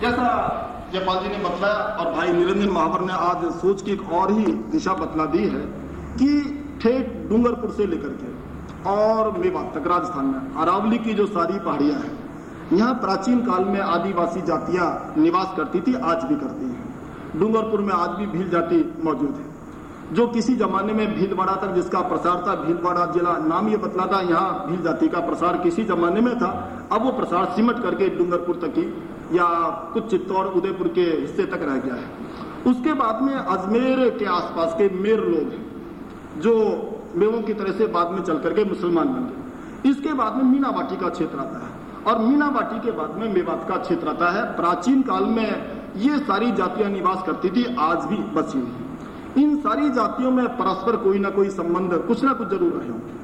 जैसा जयपाल जी ने बतलाया और भाई निरंजन महावर ने आज सोच की एक और ही दिशा बतला दी है कि ठेठ डूंगरपुर से लेकर के और मेवात तक राजस्थान में, अरावली की जो सारी पहाड़ियाँ हैं, यहाँ प्राचीन काल में आदिवासी जातियाँ निवास करती थी, आज भी करती हैं। डूंगरपुर में आज भी भील जाति मौजूद है। जो किसी जमाने में भीलवाड़ा तक जिसका प्रसार था भीलवाड़ा जिला नाम ये बतलाता, यहाँ भील जाति का प्रसार किसी जमाने में था। अब वो प्रसार सिमट करके डूंगरपुर तक की या कुछ चित्तौड़, उदयपुर के हिस्से तक रह गया है। उसके बाद में अजमेर के आसपास के मेर लोग जो मेवों की तरह से बाद में चल करके मुसलमान बन गए। इसके बाद में मीनावाटी का क्षेत्र आता है, और मीनावाटी के बाद में मेवात का क्षेत्र आता है। प्राचीन काल में ये सारी जातियाँ निवास करती थी, आज भी बची हुई इन सारी जातियों में परस्पर कोई ना कोई संबंध कुछ ना कुछ ज़रूर रहे होंगे।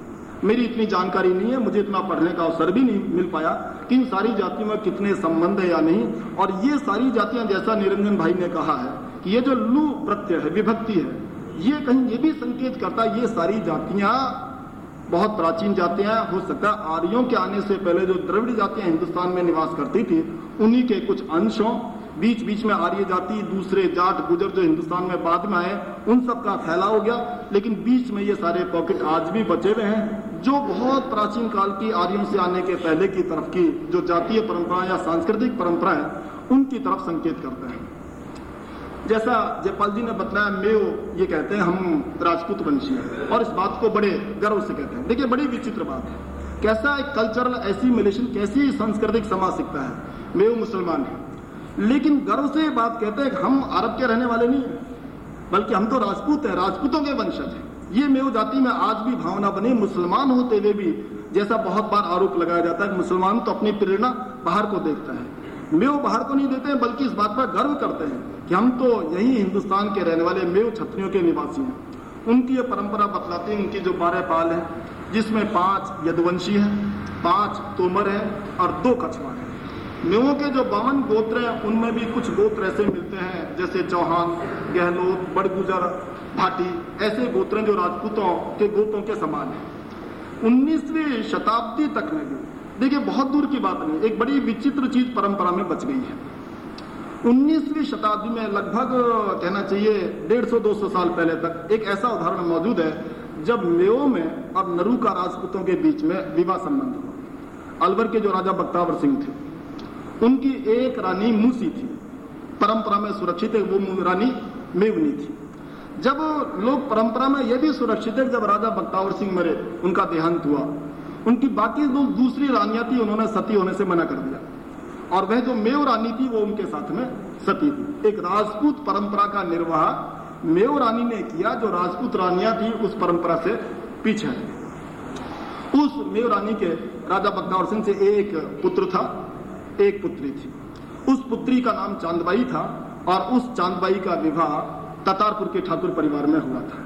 मेरी इतनी जानकारी नहीं है, मुझे इतना पढ़ने का अवसर भी नहीं मिल पाया कि इन सारी जातियों में कितने संबंध है या नहीं। और ये सारी जातियाँ, जैसा निरंजन भाई ने कहा है कि ये जो लू प्रत्यय है, विभक्ति है, ये कहीं ये भी संकेत करता है, ये सारी जातियाँ बहुत प्राचीन जातियाँ हो सकता है आर्यों के आने से पहले जो द्रविड़ जातियाँ हिंदुस्तान में निवास करती थी, उन्हीं के कुछ अंशों बीच बीच में आर्य जाति, दूसरे जाट गुजर जो हिंदुस्तान में बाद में आए, उन सब का फैलाव हो गया। लेकिन बीच में ये सारे पॉकेट आज भी बचे हुए हैं, जो बहुत प्राचीन काल की आर्यों से आने के पहले की तरफ़ की जो जातीय परंपरा या सांस्कृतिक परंपरा है, उनकी तरफ़ संकेत करते हैं। जैसा जयपाल जी ने बताया, मेव, ये कहते हैं, हम राजपूत वंशी हैं। और इस बात को बड़े गर्व से कहते हैं। देखिए, बड़ी विचित्र बात है। कैसा एक कल्चरल एसिमिलेशन कैसी सांस्कृतिक समाज सीखता है? मेव मुसलमान है। लेकिन गर्व से बात कहते हैं हम अरब के रहने वाले नहीं बल्कि हम तो राजपूत हैं, राजपूतों के वंशज हैं। ये मेव जाति में आज भी भावना बनी, मुसलमान होते हुए भी जैसा बहुत बार आरोप लगाया जाता है मुसलमान तो अपनी प्रेरणा बाहर को देखता है। मेव बाहर को नहीं देते हैं बल्कि इस बात पर गर्व करते हैं कि हम तो यही हिंदुस्तान के रहने वाले मेव छत्रियों के निवासी हैं। उनकी ये परंपरा बतलाती है, उनकी जो बारह पाल है, जिसमें पाँच यदुवंशी है, पाँच तोमर है और दो कछुआ है। मेवों के जो बावन गोत्र हैं, उनमें भी कुछ गोत्र ऐसे मिलते हैं, जैसे चौहान, गहलोत, बड़गुजर, भाटी, ऐसे गोत्र जो राजपूतों के गोत्रों के समान है। उन्नीसवीं शताब्दी तक में भी, देखिए, बहुत दूर की बात नहीं, एक बड़ी विचित्र चीज़ परंपरा में बच गई है। उन्नीसवीं शताब्दी में लगभग, कहना चाहिए, डेढ़ सौ, दो सौ साल पहले तक एक ऐसा उदाहरण मौजूद है, जब मेओ में और नरू का राजपूतों के बीच में विवाह संबंध हुआ। अलवर के जो राजा बख्तावर सिंह थे उनकी एक रानी मूसी थी। परंपरा में सुरक्षित है वो रानी मेवनी थी। जब लोग परंपरा में यह भी सुरक्षित है, जब राजा बख्तावर सिंह मरे, उनका देहांत हुआ। उनकी बाकी दो दूसरी रानियाँ थी, उन्होंने सती होने से मना कर दिया। और वह जो मेव रानी थी, वो उनके साथ में सती थी। एक राजपूत परंपरा का निर्वाह मेव रानी ने किया, जो राजपूत रानियाँ थी, उस परंपरा से पीछे उस मेव रानी के राजा बख्तावर सिंह से एक पुत्र था एक पुत्री थी। उस पुत्री का नाम चांदबाई था और उस चांदबाई का विवाह ततारपुर के ठाकुर परिवार में हुआ था।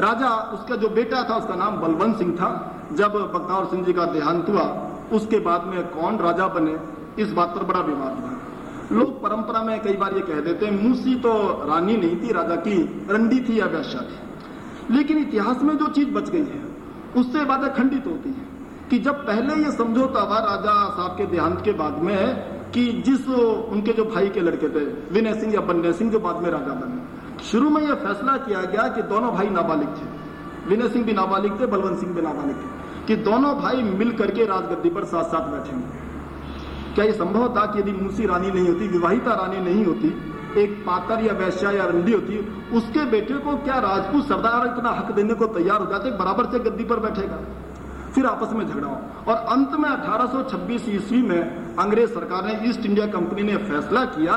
राजा, उसका जो बेटा था, उसका नाम बलवंत सिंह था। जब बख्तावर सिंह जी का देहांत हुआ, उसके बाद में कौन राजा बने, इस बात पर बड़ा विवाद हुआ। लोग परंपरा में कई बार ये कह देते हैं, मूसी तो रानी नहीं थी, राजा की रंडी थी या वैश्या थी। लेकिन इतिहास में जो चीज़ बच गई है, उससे बातें खंडित होती है। कि जब पहले ये समझौता हुआ राजा साहब के देहांत के बाद में कि जिस उनके जो भाई के लड़के थे, विनय सिंह या बन्ने सिंह, जो बाद में राजा बने। शुरू में यह फैसला किया गया कि दोनों भाई नाबालिग थे। विनय सिंह भी नाबालिग थे, बलवंत सिंह भी नाबालिग थे। कि दोनों भाई मिल करके राजगद्दी पर साथ साथ बैठेंगे क्या ये संभव था कि यदि मुंशी रानी नहीं होती, विवाहिता रानी नहीं होती, एक पातर या वैश्या या रंडी होती, उसके बेटे को क्या राजपूत सरदार इतना हक देने को तैयार हो जाते, बराबर से गद्दी पर बैठेगा? फिर आपस में झगड़ा हो। और अंत में 1826 ईस्वी में अंग्रेज़ सरकार ने ईस्ट इंडिया कंपनी ने फैसला किया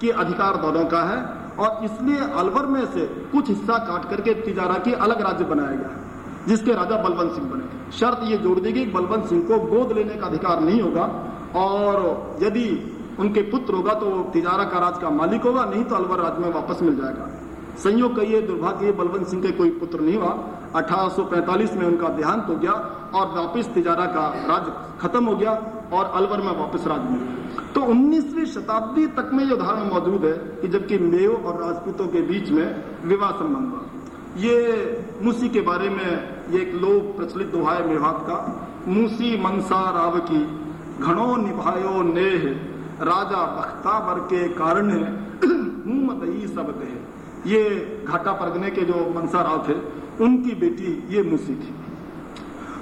कि अधिकार दोनों का है और इसलिए अलवर में से कुछ हिस्सा काट करके तिजारा की अलग राज्य बनाया गया, जिसके राजा बलवंत सिंह बने। शर्त ये जोड़ दी गई, बलवंत सिंह को गोद लेने का अधिकार नहीं होगा और यदि उनके पुत्र होगा तो तिजारा का राज का मालिक होगा, नहीं तो अलवर राज्य में वापस मिल जाएगा। संयोग कहिए दुर्भाग्य, बलवंत सिंह के कोई पुत्र नहीं हुआ। 1845 में उनका देहांत हो गया और वापिस तिजारा का राज खत्म हो गया और अलवर में वापस राज मिला। तो 19वीं शताब्दी तक में ये उदाहरण मौजूद है कि जबकि मेव और राजपूतों के बीच में विवाह संबंध हुआ। ये मूसी के बारे में ये एक लोक प्रचलित दोहा है मेवात का। मूसी मनसा राव की घणो निभायो नेह, राजा बख्तावर के कारण मदई सब दे ये घाटा परगने के जो मनसा राव थे उनकी बेटी ये मुसी थी।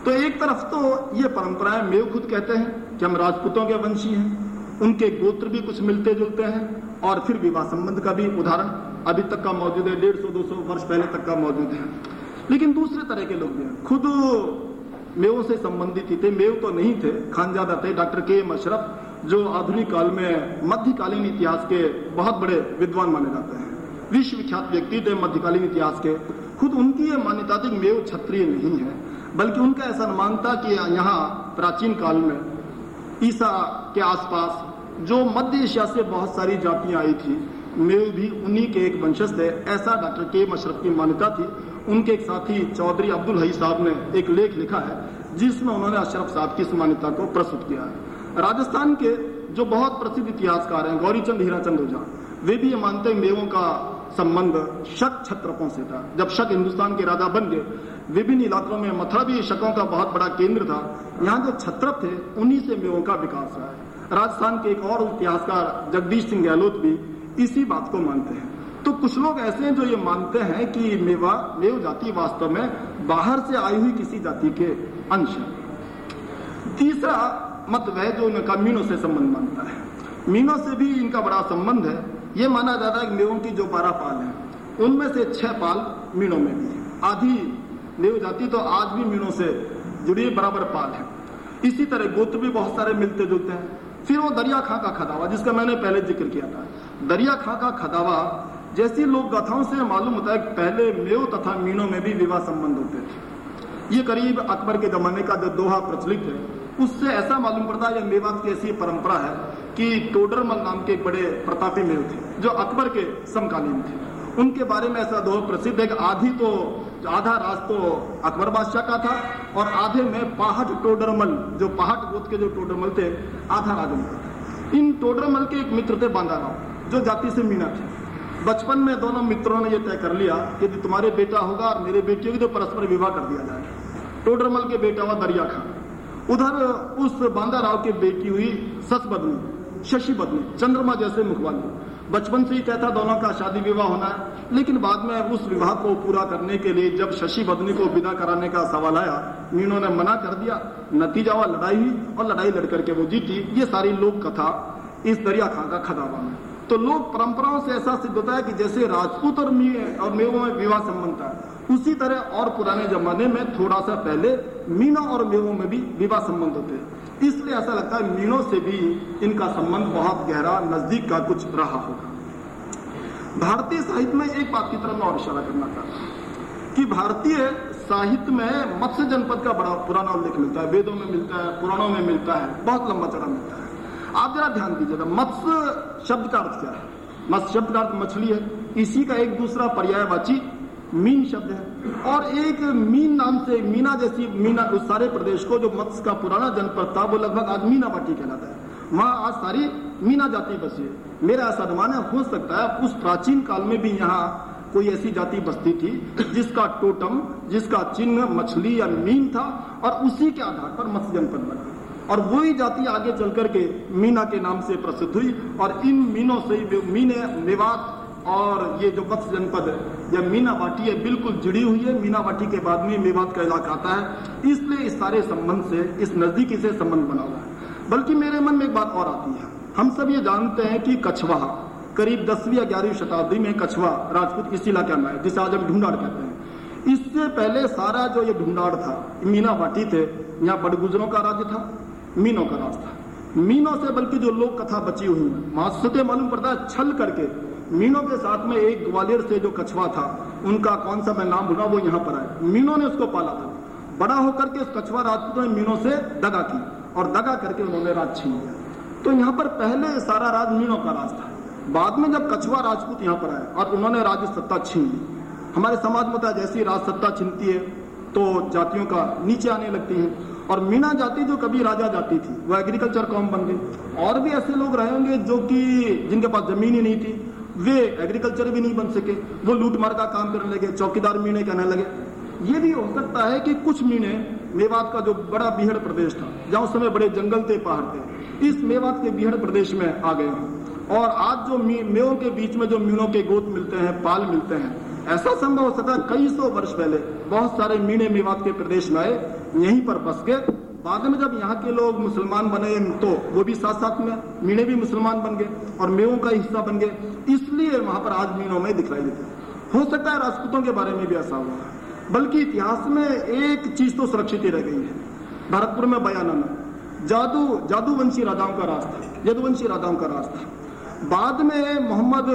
तो एक तरफ़ तो ये परंपराएँ मेव खुद कहते हैं कि हम राजपूतों के वंशी हैं, उनके गोत्र भी कुछ मिलते जुलते हैं, और फिर विवाह संबंध का भी उदाहरण अभी तक का मौजूद है, डेढ़ सौ, दो सौ वर्ष पहले तक का मौजूद है। लेकिन दूसरे तरह के लोग भी हैं। खुद मेवों से संबंधित थे, मेव तो नहीं थे। खानजादा थे, डॉक्टर के एम अशरफ, जो आधुनिक काल में मध्यकालीन इतिहास के बहुत बड़े विद्वान माने जाते हैं। विश्व विख्यात व्यक्ति थे मध्यकालीन इतिहास के। खुद उनकी ये मान्यता थी, मेव क्षत्रिय नहीं है, बल्कि उनका ऐसा अनुमान था कि यहाँ प्राचीन काल में ईसा के आसपास जो मध्य एशिया से बहुत सारी जातियाँ आई थी, मेव भी उन्हीं के एक वंशज थे। ऐसा डॉक्टर के मशरफ की मान्यता थी। उनके एक साथी चौधरी अब्दुल हई साहब ने एक लेख लिखा है, जिसमें उन्होंने अशरफ साहब की इस मान्यता को प्रस्तुत किया है। राजस्थान के जो बहुत प्रसिद्ध इतिहासकार हैं, गौरीचंद हीराचंद ओझा, वे भी ये मानते हैं मेवों का संबंध शक छत्रपों से था। जब शक हिंदुस्तान के राजा बन गए, विभिन्न इलाकों में मथुरा भी शकों का बहुत बड़ा केंद्र था। यहाँ जो छत्रप थे, उन्हीं से मेवों का विकास हुआ राजस्थान के एक और इतिहासकार, जगदीश सिंह गहलोत भी इसी बात को मानते हैं। तो कुछ लोग ऐसे हैं जो ये मानते हैं कि मेवा, मेव जाति वास्तव में बाहर से आई हुई किसी जाति के अंश है। तीसरा मत वह जो मीनों से संबंध मानता है। मीनों से भी इनका बड़ा संबंध है। ये माना जाता है मेवों की जो बारह पाल है, उनमें से छह पाल मीनों में भी है। आधी मेव जाति तो आज भी मीनों से जुड़ी बराबर पाल है। इसी तरह गोत्र भी बहुत सारे मिलते जुलते हैं। फिर वो दरिया खां का खदावा, जिसका मैंने पहले ज़िक्र किया था। दरिया खां का खदावा, जैसी लोक गाथाओं से मालूम होता है पहले मेव तथा मीनों में भी विवाह संबंध होते थे। ये करीब अकबर के जमाने का जो दोहा प्रचलित है उससे ऐसा मालूम पड़ता है मेवात की ऐसी परंपरा है कि टोडरमल नाम के एक बड़े प्रतापी मेव थे, जो अकबर के समकालीन थे। उनके बारे में ऐसा दोहा प्रसिद्ध है कि आधी तो आधा राज तो अकबर बादशाह का था और आधे में पाहट टोडरमल जो पाहट गोत के जो टोडरमल थे, आधा राज उनका इन टोडरमल के एक मित्र थे बांदाराव, जो जाति से मीना थे। बचपन में दोनों मित्रों ने यह तय कर लिया कि तुम्हारे बेटा होगा और मेरे बेटी होगी तो परस्पर विवाह कर दिया जाएगा। टोडरमल के बेटा हुआ दरिया खान उधर उस बांदा राव की बेटी हुई सस बदनी, शशि बदनी, चंद्रमा जैसे मुखवाली बचपन से ही था दोनों का शादी विवाह होना है। लेकिन बाद में उस विवाह को पूरा करने के लिए जब शशि बदनी को विदा कराने का सवाल आया, मीनों ने मना कर दिया। नतीजा हुआ लड़ाई हुई और लड़ाई लड़ करके वो जीती। ये सारी लोक कथा इस दरिया खां का खदावा में। तो लोक परंपराओं से ऐसा सिद्ध होता है कि जैसे राजपूत और मेवों में विवाह संबंध था। उसी तरह और पुराने जमाने में थोड़ा सा पहले मीनों और मेवों में भी विवाह संबंध होते हैं। इसलिए ऐसा लगता है मीनों से भी इनका संबंध बहुत गहरा, नज़दीक का कुछ रहा होगा। भारतीय साहित्य में एक बात की तरफ़ मैं और इशारा करना चाहता हूँ कि भारतीय साहित्य में मत्स्य जनपद का बड़ा पुराना उल्लेख मिलता है, वेदों में मिलता है, पुराणों में मिलता है, बहुत लंबा चढ़ा मिलता है। आप जरा ध्यान दीजिएगा, मत्स्य शब्द का अर्थ क्या है? मत्स्य शब्द का अर्थ मछली है। इसी का एक दूसरा पर्यायवाची मीन शब्द है। और एक मीन नाम से मीना जैसी मीना उस सारे प्रदेश को, जो मत्स्य का पुराना जनपद था, वो लगभग आज मीना पाटी कहलाता है। वहाँ आज सारी मीना जाति बसी है। मेरा ऐसा अनुमान है, हो सकता है उस प्राचीन काल में भी यहाँ कोई ऐसी जाति बसती थी, जिसका टोटम, जिसका चिन्ह, मछली या मीन था, और उसी के आधार पर मत्स्य जनपद बना। और वही जाति आगे चल करके मीना के नाम से प्रसिद्ध हुई, और इन मीनों से मीने मेवात और ये जो मत्स्य जनपद है या मीना बाटी है, बिल्कुल जुड़ी हुई है। मीना बाटी के बाद में मेवात का इलाका आता है। इसलिए इस सारे संबंध से, इस नजदीकी से संबंध बना हुआ है। बल्कि मेरे मन में एक बात और आती है। हम सब ये जानते हैं कि कछवा, करीब दसवीं या ग्यारहवीं शताब्दी में कछवा राजपूत इस इलाके में है जिसे आज हम ढूंढाड़ कहते हैं। इससे पहले सारा जो ये ढूंढाड़ था मीना बाटी थे, यहाँ बड़गुजरों का राज्य था, मीनों का राज था। मीनों से बल्कि जो लोक कथा बची हुई है महासत्य मालूम पड़ता है, छल करके मीनों के साथ में एक ग्वालियर से जो कछुआ था, उनका कौन सा मैं नाम भूला वो यहाँ पर आया। मीनों ने उसको पाला था। बड़ा होकर के उस कछवा राजपूतों ने मीनों से दगा की और दगा करके उन्होंने राज छीन लिया। तो यहाँ पर पहले सारा राज मीनों का राज था। बाद में जब कछुआ राजपूत यहाँ पर आए और उन्होंने राज्य सत्ता छीन ली। हमारे समाज में होता जैसी राज सत्ता छीनती है तो जातियों का नीचे आने लगती है। और मीना जाति जो कभी राजा जाती थी, वो एग्रीकल्चर कॉम बन गई। और भी ऐसे लोग रहे होंगे जो कि जिनके पास ज़मीन ही नहीं थी। वे एग्रीकल्चर भी नहीं बन सके। वो लूटमार का काम करने लगे, चौकीदार मीने कहने लगे। ये भी हो सकता है कि कुछ मीने मेवात का जो बड़ा बिहड़ प्रदेश था, जहाँ उस समय बड़े जंगल थे, पहाड़ थे, इस मेवात के बिहड़ प्रदेश में आ गए। और आज जो मेवों के बीच में जो मीणों के गोत मिलते हैं, पाल मिलते हैं, ऐसा संभव हो सका कई सौ वर्ष पहले बहुत सारे मीणे मेवात के प्रदेश में आए, यहीं पर बस के बाद में जब यहाँ के लोग मुसलमान बने तो वो भी साथ साथ में, मीणे भी मुसलमान बन गए और मेवों का हिस्सा बन गए। इसलिए वहाँ पर आज मीनों में दिखलाई देते हो। सकता है राजपूतों के बारे में भी ऐसा हुआ बल्कि इतिहास में एक चीज़ तो सुरक्षित ही रह गई है। भरतपुर में बयाना में जादू, जादूवंशी राजाओं का राज था, यदुवंशी राजाओं का था। बाद में मोहम्मद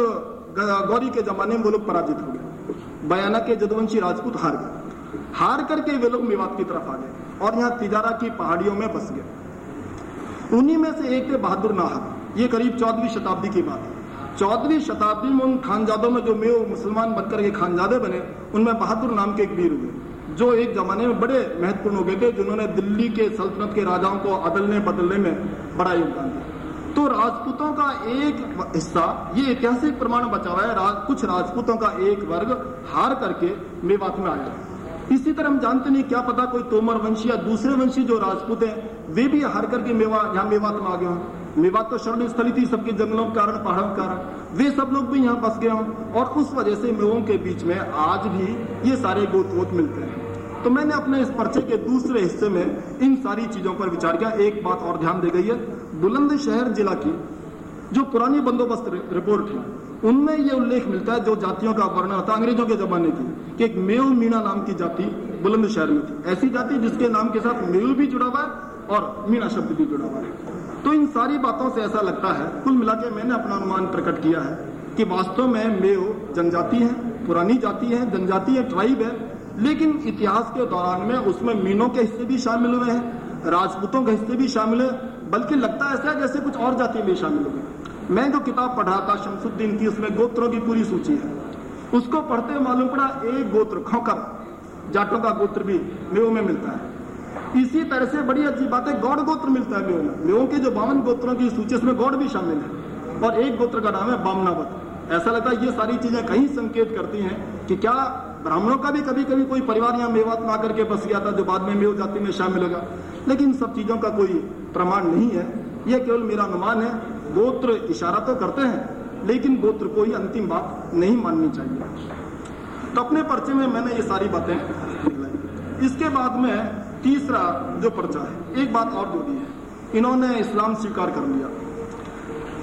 गौरी के जमाने में वो लोग पराजित हो गए। बयाना के जदुवंशी राजपूत हार गए। हार करके वे लोग मेवात की तरफ़ आ गए। और यहाँ तिजारा की पहाड़ियों में बस गए उन्हीं में से एक थे बहादुर नाहक। ये करीब चौदहवीं शताब्दी की बात है। चौदहवीं शताब्दी में उन खानजादों में जो मेव मुसलमान बनकर के खानजादे बने, उनमें बहादुर नाम के एक वीर हुए, जो एक जमाने में बड़े महत्वपूर्ण हो गए थे, जिन्होंने दिल्ली के सल्तनत के राजाओं को अदलने बदलने में बड़ा योगदान दिया। तो राजपूतों का एक हिस्सा, ये ऐतिहासिक प्रमाण बचा हुआ है कुछ राजपूतों का एक वर्ग हार करके मेवात में आया। इसी तरह हम जानते नहीं, क्या पता कोई तोमर वंशी या दूसरे वंशी जो राजपूत हैं, वे भी हार करके मेवा, यहाँ मेवात में आ गए मेवात तो शरण स्थली थी, सबके जंगलों के कारण, पहाड़ों के कारण। वे सब लोग भी यहाँ बस गए हों, और उस वजह से मेवों के बीच में आज भी ये सारे गोत वोत मिलते हैं। तो मैंने अपने इस पर्चे के दूसरे हिस्से में इन सारी चीज़ों पर विचार किया। एक बात और ध्यान दे गई है। बुलंदशहर जिला की जो पुरानी बंदोबस्त रिपोर्ट है उनमें यह उल्लेख मिलता है जो जातियों का वर्णन था, अंग्रेज़ों के जमाने की, कि एक मेव मीणा नाम की जाति बुलंदशहर में थी। ऐसी जाति जिसके नाम के साथ मेव भी जुड़ा हुआ है और मीणा शब्द भी जुड़ा हुआ है। तो इन सारी बातों से ऐसा लगता है, कुल मिला के मैंने अपना अनुमान प्रकट किया है कि वास्तव में मेव जनजाति है, पुरानी जाति है, जनजाति है, ट्राइब है, लेकिन इतिहास के दौरान में उसमें मीनों के हिस्से भी शामिल हुए हैं, राजपूतों के हिस्से भी शामिल है, बल्कि लगता ऐसा है जैसे कुछ और जाति भी शामिल हुए मैं जो किताब पढ़ा था शमसुद्दीन की, उसमें गोत्रों की पूरी सूची है। उसको पढ़ते मालूम पड़ा, एक गोत्र, खोकर, जाटों का गोत्र भी मेव में मिलता है। इसी तरह से बड़ी अच्छी बात है, गौड़ गोत्र मिलता है मेव में। मेवों के जो बावन गोत्रों की सूची, उसमें गौड़ भी शामिल है। और एक गोत्र का नाम है बामनावत। ऐसा लगता है ये सारी चीज़ें कहीं संकेत करती हैं कि क्या ब्राह्मणों का भी कभी कभी कोई परिवार यहाँ मेवात में आकर के बस गया था, जो बाद में मेव जाति में शामिल होगा। लेकिन सब चीज़ों का कोई प्रमाण नहीं है। यह केवल मेरा अनुमान है। गोत्र इशारा तो करते हैं, लेकिन गोत्र को ही अंतिम बात नहीं माननी चाहिए। तो अपने पर्चे में मैंने ये सारी बातें इसके बाद में तीसरा जो पर्चा है, एक बात और जोड़ी है। इन्होंने इस्लाम स्वीकार कर लिया।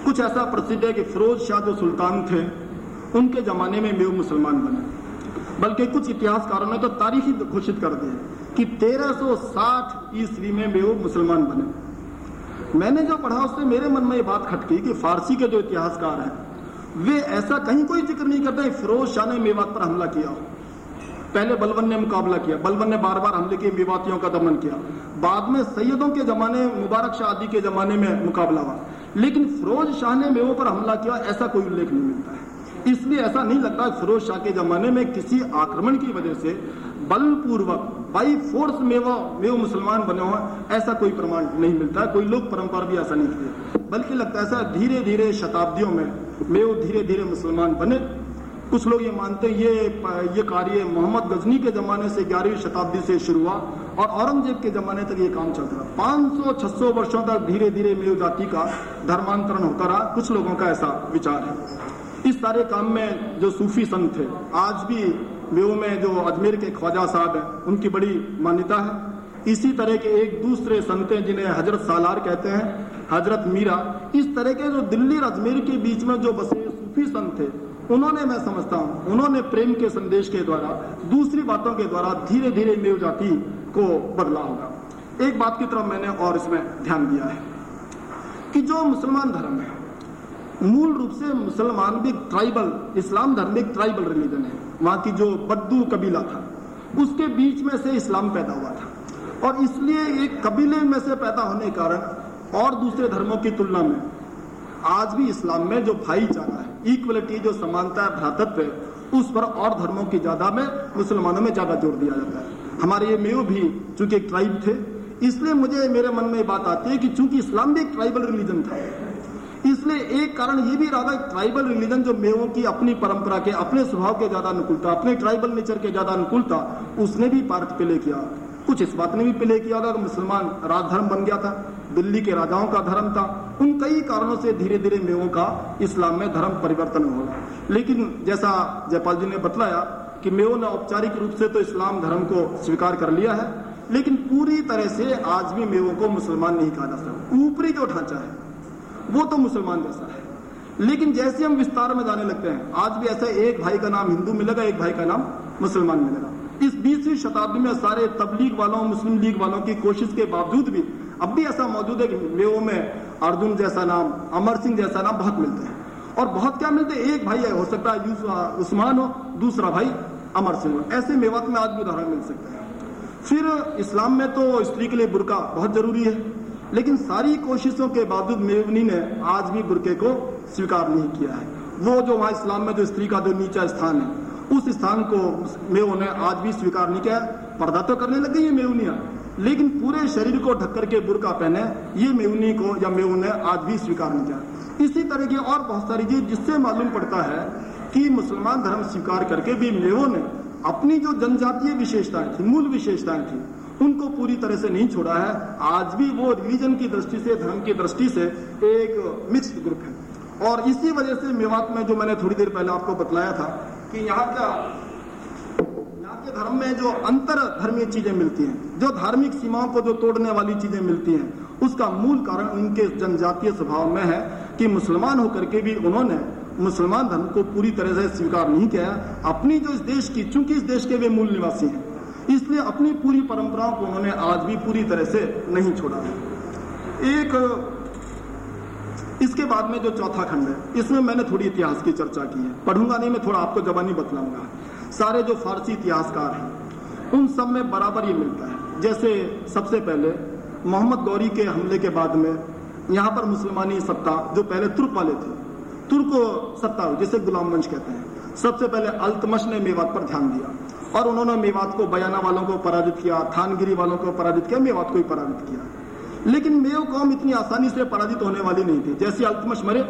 कुछ ऐसा प्रसिद्ध है कि फिरोज शाह जो सुल्तान थे, उनके जमाने में मेव मुसलमान बने। बल्कि कुछ इतिहासकारों ने तो तारीख घोषित कर दी है कि 1360 ईस्वी में वे मुसलमान बने। मैंने जो पढ़ा उससे मेरे मन में ये बात खटकी कि फारसी के जो इतिहासकार हैं, वे ऐसा कहीं कोई ज़िक्र नहीं करते फिरोज शाह ने मेवात पर हमला किया। पहले बलवन ने मुकाबला किया, बलवन ने बार बार हमले किए, मेवातियों का दमन किया। बाद में सैयदों के जमाने, मुबारक शाह आदि के जमाने में मुकाबला हुआ। लेकिन फिरोज शाह ने मेवों पर हमला किया, ऐसा कोई उल्लेख नहीं मिलता है। इसलिए ऐसा नहीं लगता फिरोज शाह के जमाने में किसी आक्रमण की वजह से बलपूर्वक बाई फोर्स में वो में वो मुसलमान बने हुए ऐसा कोई प्रमाण नहीं मिलता, कोई लोक परंपरा भी ऐसा नहीं किया बल्कि लगता है ऐसा धीरे धीरे शताब्दियों में में वो धीरे धीरे मुसलमान बने। कुछ लोग ये मानते हैं, ये ये कार्य मोहम्मद गजनी के जमाने से ग्यारहवीं शताब्दी से शुरू हुआ और औरंगज़ेब के जमाने तक ये काम चलता रहा। पाँच सौ, छह सौ वर्षों तक धीरे धीरे मेव जाति का धर्मांतरण होता रहा। कुछ लोगों का ऐसा विचार है। इस सारे काम में जो सूफी संत थे, आज भी वे में जो अजमेर के ख्वाजा साहब हैं, उनकी बड़ी मान्यता है। इसी तरह के एक दूसरे संत हैं, जिन्हें हज़रत सालार कहते हैं, हज़रत मीरा। इस तरह के जो दिल्ली और अजमेर के बीच में जो बसे सूफी संत थे, उन्होंने मैं समझता हूँ, उन्होंने प्रेम के संदेश के द्वारा, दूसरी बातों के द्वारा धीरे धीरे मेव जाति को बदला होगा। एक बात की तरफ़ मैंने और इसमें ध्यान दिया है कि जो मुसलमान धर्म है, मूल रूप से मुसलमान भी ट्राइबल इस्लाम धर्म एक ट्राइबल रिलीजन है। वहाँ की जो बद्दू कबीला था, उसके बीच में से इस्लाम पैदा हुआ था। और इसलिए एक कबीले में से पैदा होने के कारण और दूसरे धर्मों की तुलना में आज भी इस्लाम में जो भाईचारा है इक्वलिटी जो समानता है भ्रातत्व है, उस पर और धर्मों की ज़्यादा में, मुसलमानों में ज़्यादा ज़ोर दिया जाता है। हमारे ये मेव भी चूँकि एक ट्राइब थे, इसलिए मुझे मेरे मन में बात आती है कि चूँकि इस्लाम भी एक ट्राइबल रिलीजन था इसलिए एक कारण ये भी रहा था ट्राइबल रिलीजन जो मेवों की अपनी परंपरा के, अपने स्वभाव के ज़्यादा अनुकूल था, अपने ट्राइबल नेचर के ज़्यादा अनुकूल था, उसने भी पार्ट प्ले किया। कुछ इस बात ने भी प्ले किया होगा मुसलमान राजधर्म बन गया था, दिल्ली के राजाओं का धर्म था, उन कई कारणों से धीरे धीरे मेवों का इस्लाम में धर्म परिवर्तन होगा लेकिन जैसा जयपाल जी ने बतलाया कि मेवों ने औपचारिक रूप से तो इस्लाम धर्म को स्वीकार कर लिया है, लेकिन पूरी तरह से आज भी मेवों को मुसलमान नहीं कहा जा सकता। ऊपरी जो ढांचा है वो तो मुसलमान जैसा है। लेकिन जैसे हम विस्तार में जाने लगते हैं, आज भी ऐसा एक भाई का नाम हिंदू मिलेगा, एक भाई का नाम मुसलमान मिलेगा। इस बीसवीं शताब्दी में सारे तबलीग वालों, मुस्लिम लीग वालों की कोशिश के बावजूद भी अब भी ऐसा मौजूद है कि मेवों में अर्जुन जैसा नाम, अमर सिंह जैसा नाम बहुत मिलते हैं। और बहुत क्या मिलते हैं? एक भाई है, हो सकता है उस्मान हो, दूसरा भाई अमर सिंह हो। ऐसे मेवात में आज भी उदाहरण मिल सकते हैं। फिर इस्लाम में तो स्त्री के लिए बुरका बहुत ज़रूरी है। लेकिन सारी कोशिशों के बावजूद मेवनी ने आज भी बुरके को स्वीकार नहीं किया है। वो जो वहाँ इस्लाम में जो स्त्री का जो नीचा स्थान है, उस स्थान को मेवों ने आज भी स्वीकार नहीं किया। पर्दा तो करने लग गई है मेवनिया, लेकिन पूरे शरीर को ढककर के बुरका पहने, ये मेवनी को या मेवू ने आज भी स्वीकार नहीं किया। इसी तरह की और बहुत सारी चीज़ जिससे मालूम पड़ता है कि मुसलमान धर्म स्वीकार करके भी मेवो ने अपनी जो जनजातीय विशेषताएँ थी, मूल विशेषताएँ थी उनको पूरी तरह से नहीं छोड़ा है। आज भी वो रिलीजन की दृष्टि से, धर्म की दृष्टि से एक मिक्स्ड ग्रुप है। और इसी वजह से मेवात में जो मैंने थोड़ी देर पहले आपको बतलाया था कि यहाँ का यहाँ के धर्म में जो अंतर धर्मीय चीज़ें मिलती हैं, जो धार्मिक सीमाओं को जो तोड़ने वाली चीज़ें मिलती हैं, उसका मूल कारण उनके जनजातीय स्वभाव में है कि मुसलमान होकर के भी उन्होंने मुसलमान धर्म को पूरी तरह से स्वीकार नहीं किया अपनी जो इस देश की, चूँकि इस देश के वे मूल निवासी हैं इसलिए अपनी पूरी परंपराओं को उन्होंने आज भी पूरी तरह से नहीं छोड़ा है। एक, इसके बाद में जो चौथा खंड है, इसमें मैंने थोड़ी इतिहास की चर्चा की है। पढ़ूँगा नहीं, मैं थोड़ा आपको जबानी बतलाऊँगा। सारे जो फारसी इतिहासकार हैं, उन सब में बराबर ये मिलता है। जैसे सबसे पहले, मोहम्मद गौरी के हमले के बाद में यहाँ पर मुसलमानी सत्ता जो पहले तुर्क वाले थे, तुर्क सत्ता जिसे गुलाम वंश कहते हैं, सबसे पहले अल्तमश ने मेवात पर ध्यान दिया। और उन्होंने मेवात को बयाना वालों को पराजित किया, थानगिरी वालों को पराजित किया, मेवात को ही पराजित किया। लेकिन मेव कौम इतनी आसानी से पराजित होने वाली नहीं थी। जैसे अल्तमश मरे,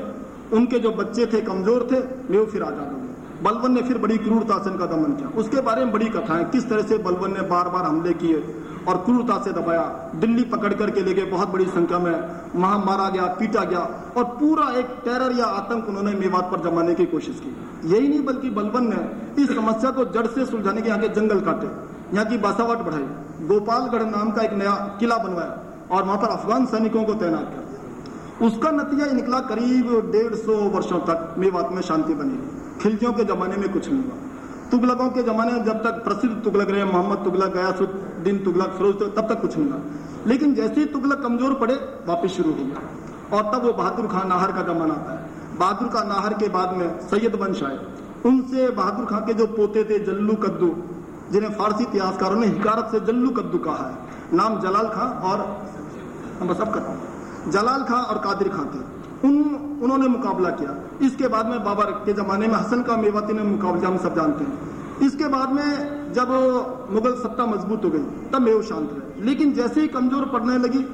उनके जो बच्चे थे, कमज़ोर थे, मेव फिर आज़ाद हो बलवन ने फिर बड़ी क्रूरता से इनका दमन किया। उसके बारे में बड़ी कथाएँ, किस तरह से बलवन ने बार बार हमले किए और क्रूरता से दबाया। दिल्ली पकड़ करके ले गए, बहुत बड़ी संख्या में वहाँ मारा गया, पीटा गया और पूरा एक टेरर या आतंक उन्होंने मेवात पर जमाने की कोशिश की। यही नहीं बल्कि बलबन ने इस समस्या को जड़ से सुलझाने के यहाँ के जंगल काटे, यहाँ की बासावट बढ़ाई, गोपालगढ़ नाम का एक नया किला बनवाया और वहाँ पर अफगान सैनिकों को तैनात किया। उसका नतीजा निकला करीब डेढ़ सौ वर्षों तक मेवात में शांति बनी खिलजियों के जमाने में कुछ नहीं हुआ। तुगलकों के जमाने में जब तक प्रसिद्ध तुगलक रहे, मोहम्मद तुगलक, गयासुद्दीन तुगलक, फिरोज तब तक कुछ नहीं हुआ। लेकिन जैसे ही तुगलक कमज़ोर पड़े, वापस शुरू हो गया। और तब वो बहादुर खान नाहर का जमाना आता है। बहादुर का नाहर के बाद में सैयद वंश आए उनसे बहादुर खान के जो पोते थे, जल्लू कद्दू, जिन्हें फारसी इतिहासकारों ने हिकारत से जल्लू कद्दू कहा है। नाम जलाल खां और बस अब करता जलाल खां और कादिर खां थे। उन, उन्होंने मुकाबला किया। इसके बाद में बाबर के जमाने में हसन का मेवाती ने मुकाबला, हम सब जानते हैं। इसके बाद में जब मुगल सत्ता मज़बूत हो गई, तब मेव शांत रहे। लेकिन जैसे ही कमज़ोर पड़ने लगी,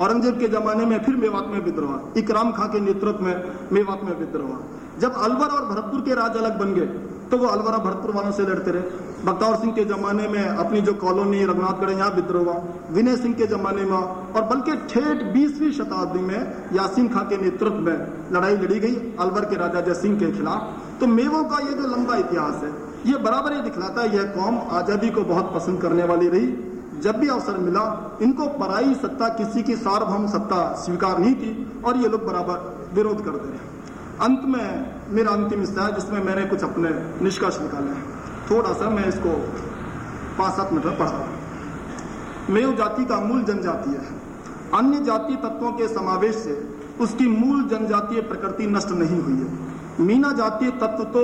औरंगज़ेब के जमाने में फिर मेवात में विद्रोह इकराम खां के नेतृत्व में मेवात में विद्रोह जब अलवर और भरतपुर के राज अलग बन गए तो वो अलवरा भरतपुर वालों से लड़ते रहे। बख्तावर सिंह के जमाने में अपनी जो कॉलोनी रघुनाथगढ़ यहाँ विद्रोह हुआ। विनय सिंह के जमाने में और बल्कि ठेठ बीसवीं शताब्दी में यासीन खां के नेतृत्व में लड़ाई लड़ी गई, अलवर के राजा जय सिंह के खिलाफ। तो मेवों का ये जो लंबा इतिहास है, ये बराबर ये दिखलाता है, यह कौम आज़ादी को बहुत पसंद करने वाली रही। जब भी अवसर मिला, इनको पराई सत्ता, किसी की सार्वभौम सत्ता स्वीकार नहीं थी और ये लोग बराबर विरोध करते रहे। अंत में, मेरा अंतिम हिस्सा है, जिसमें मैंने कुछ अपने निष्कर्ष निकाले हैं। थोड़ा सा मैं इसको पाँच सात मिनट में पढ़ा मेव जाति का मूल जनजातीय है। अन्य जातीय तत्वों के समावेश से उसकी मूल जनजातीय प्रकृति नष्ट नहीं हुई है। मीना जातीय तत्व तो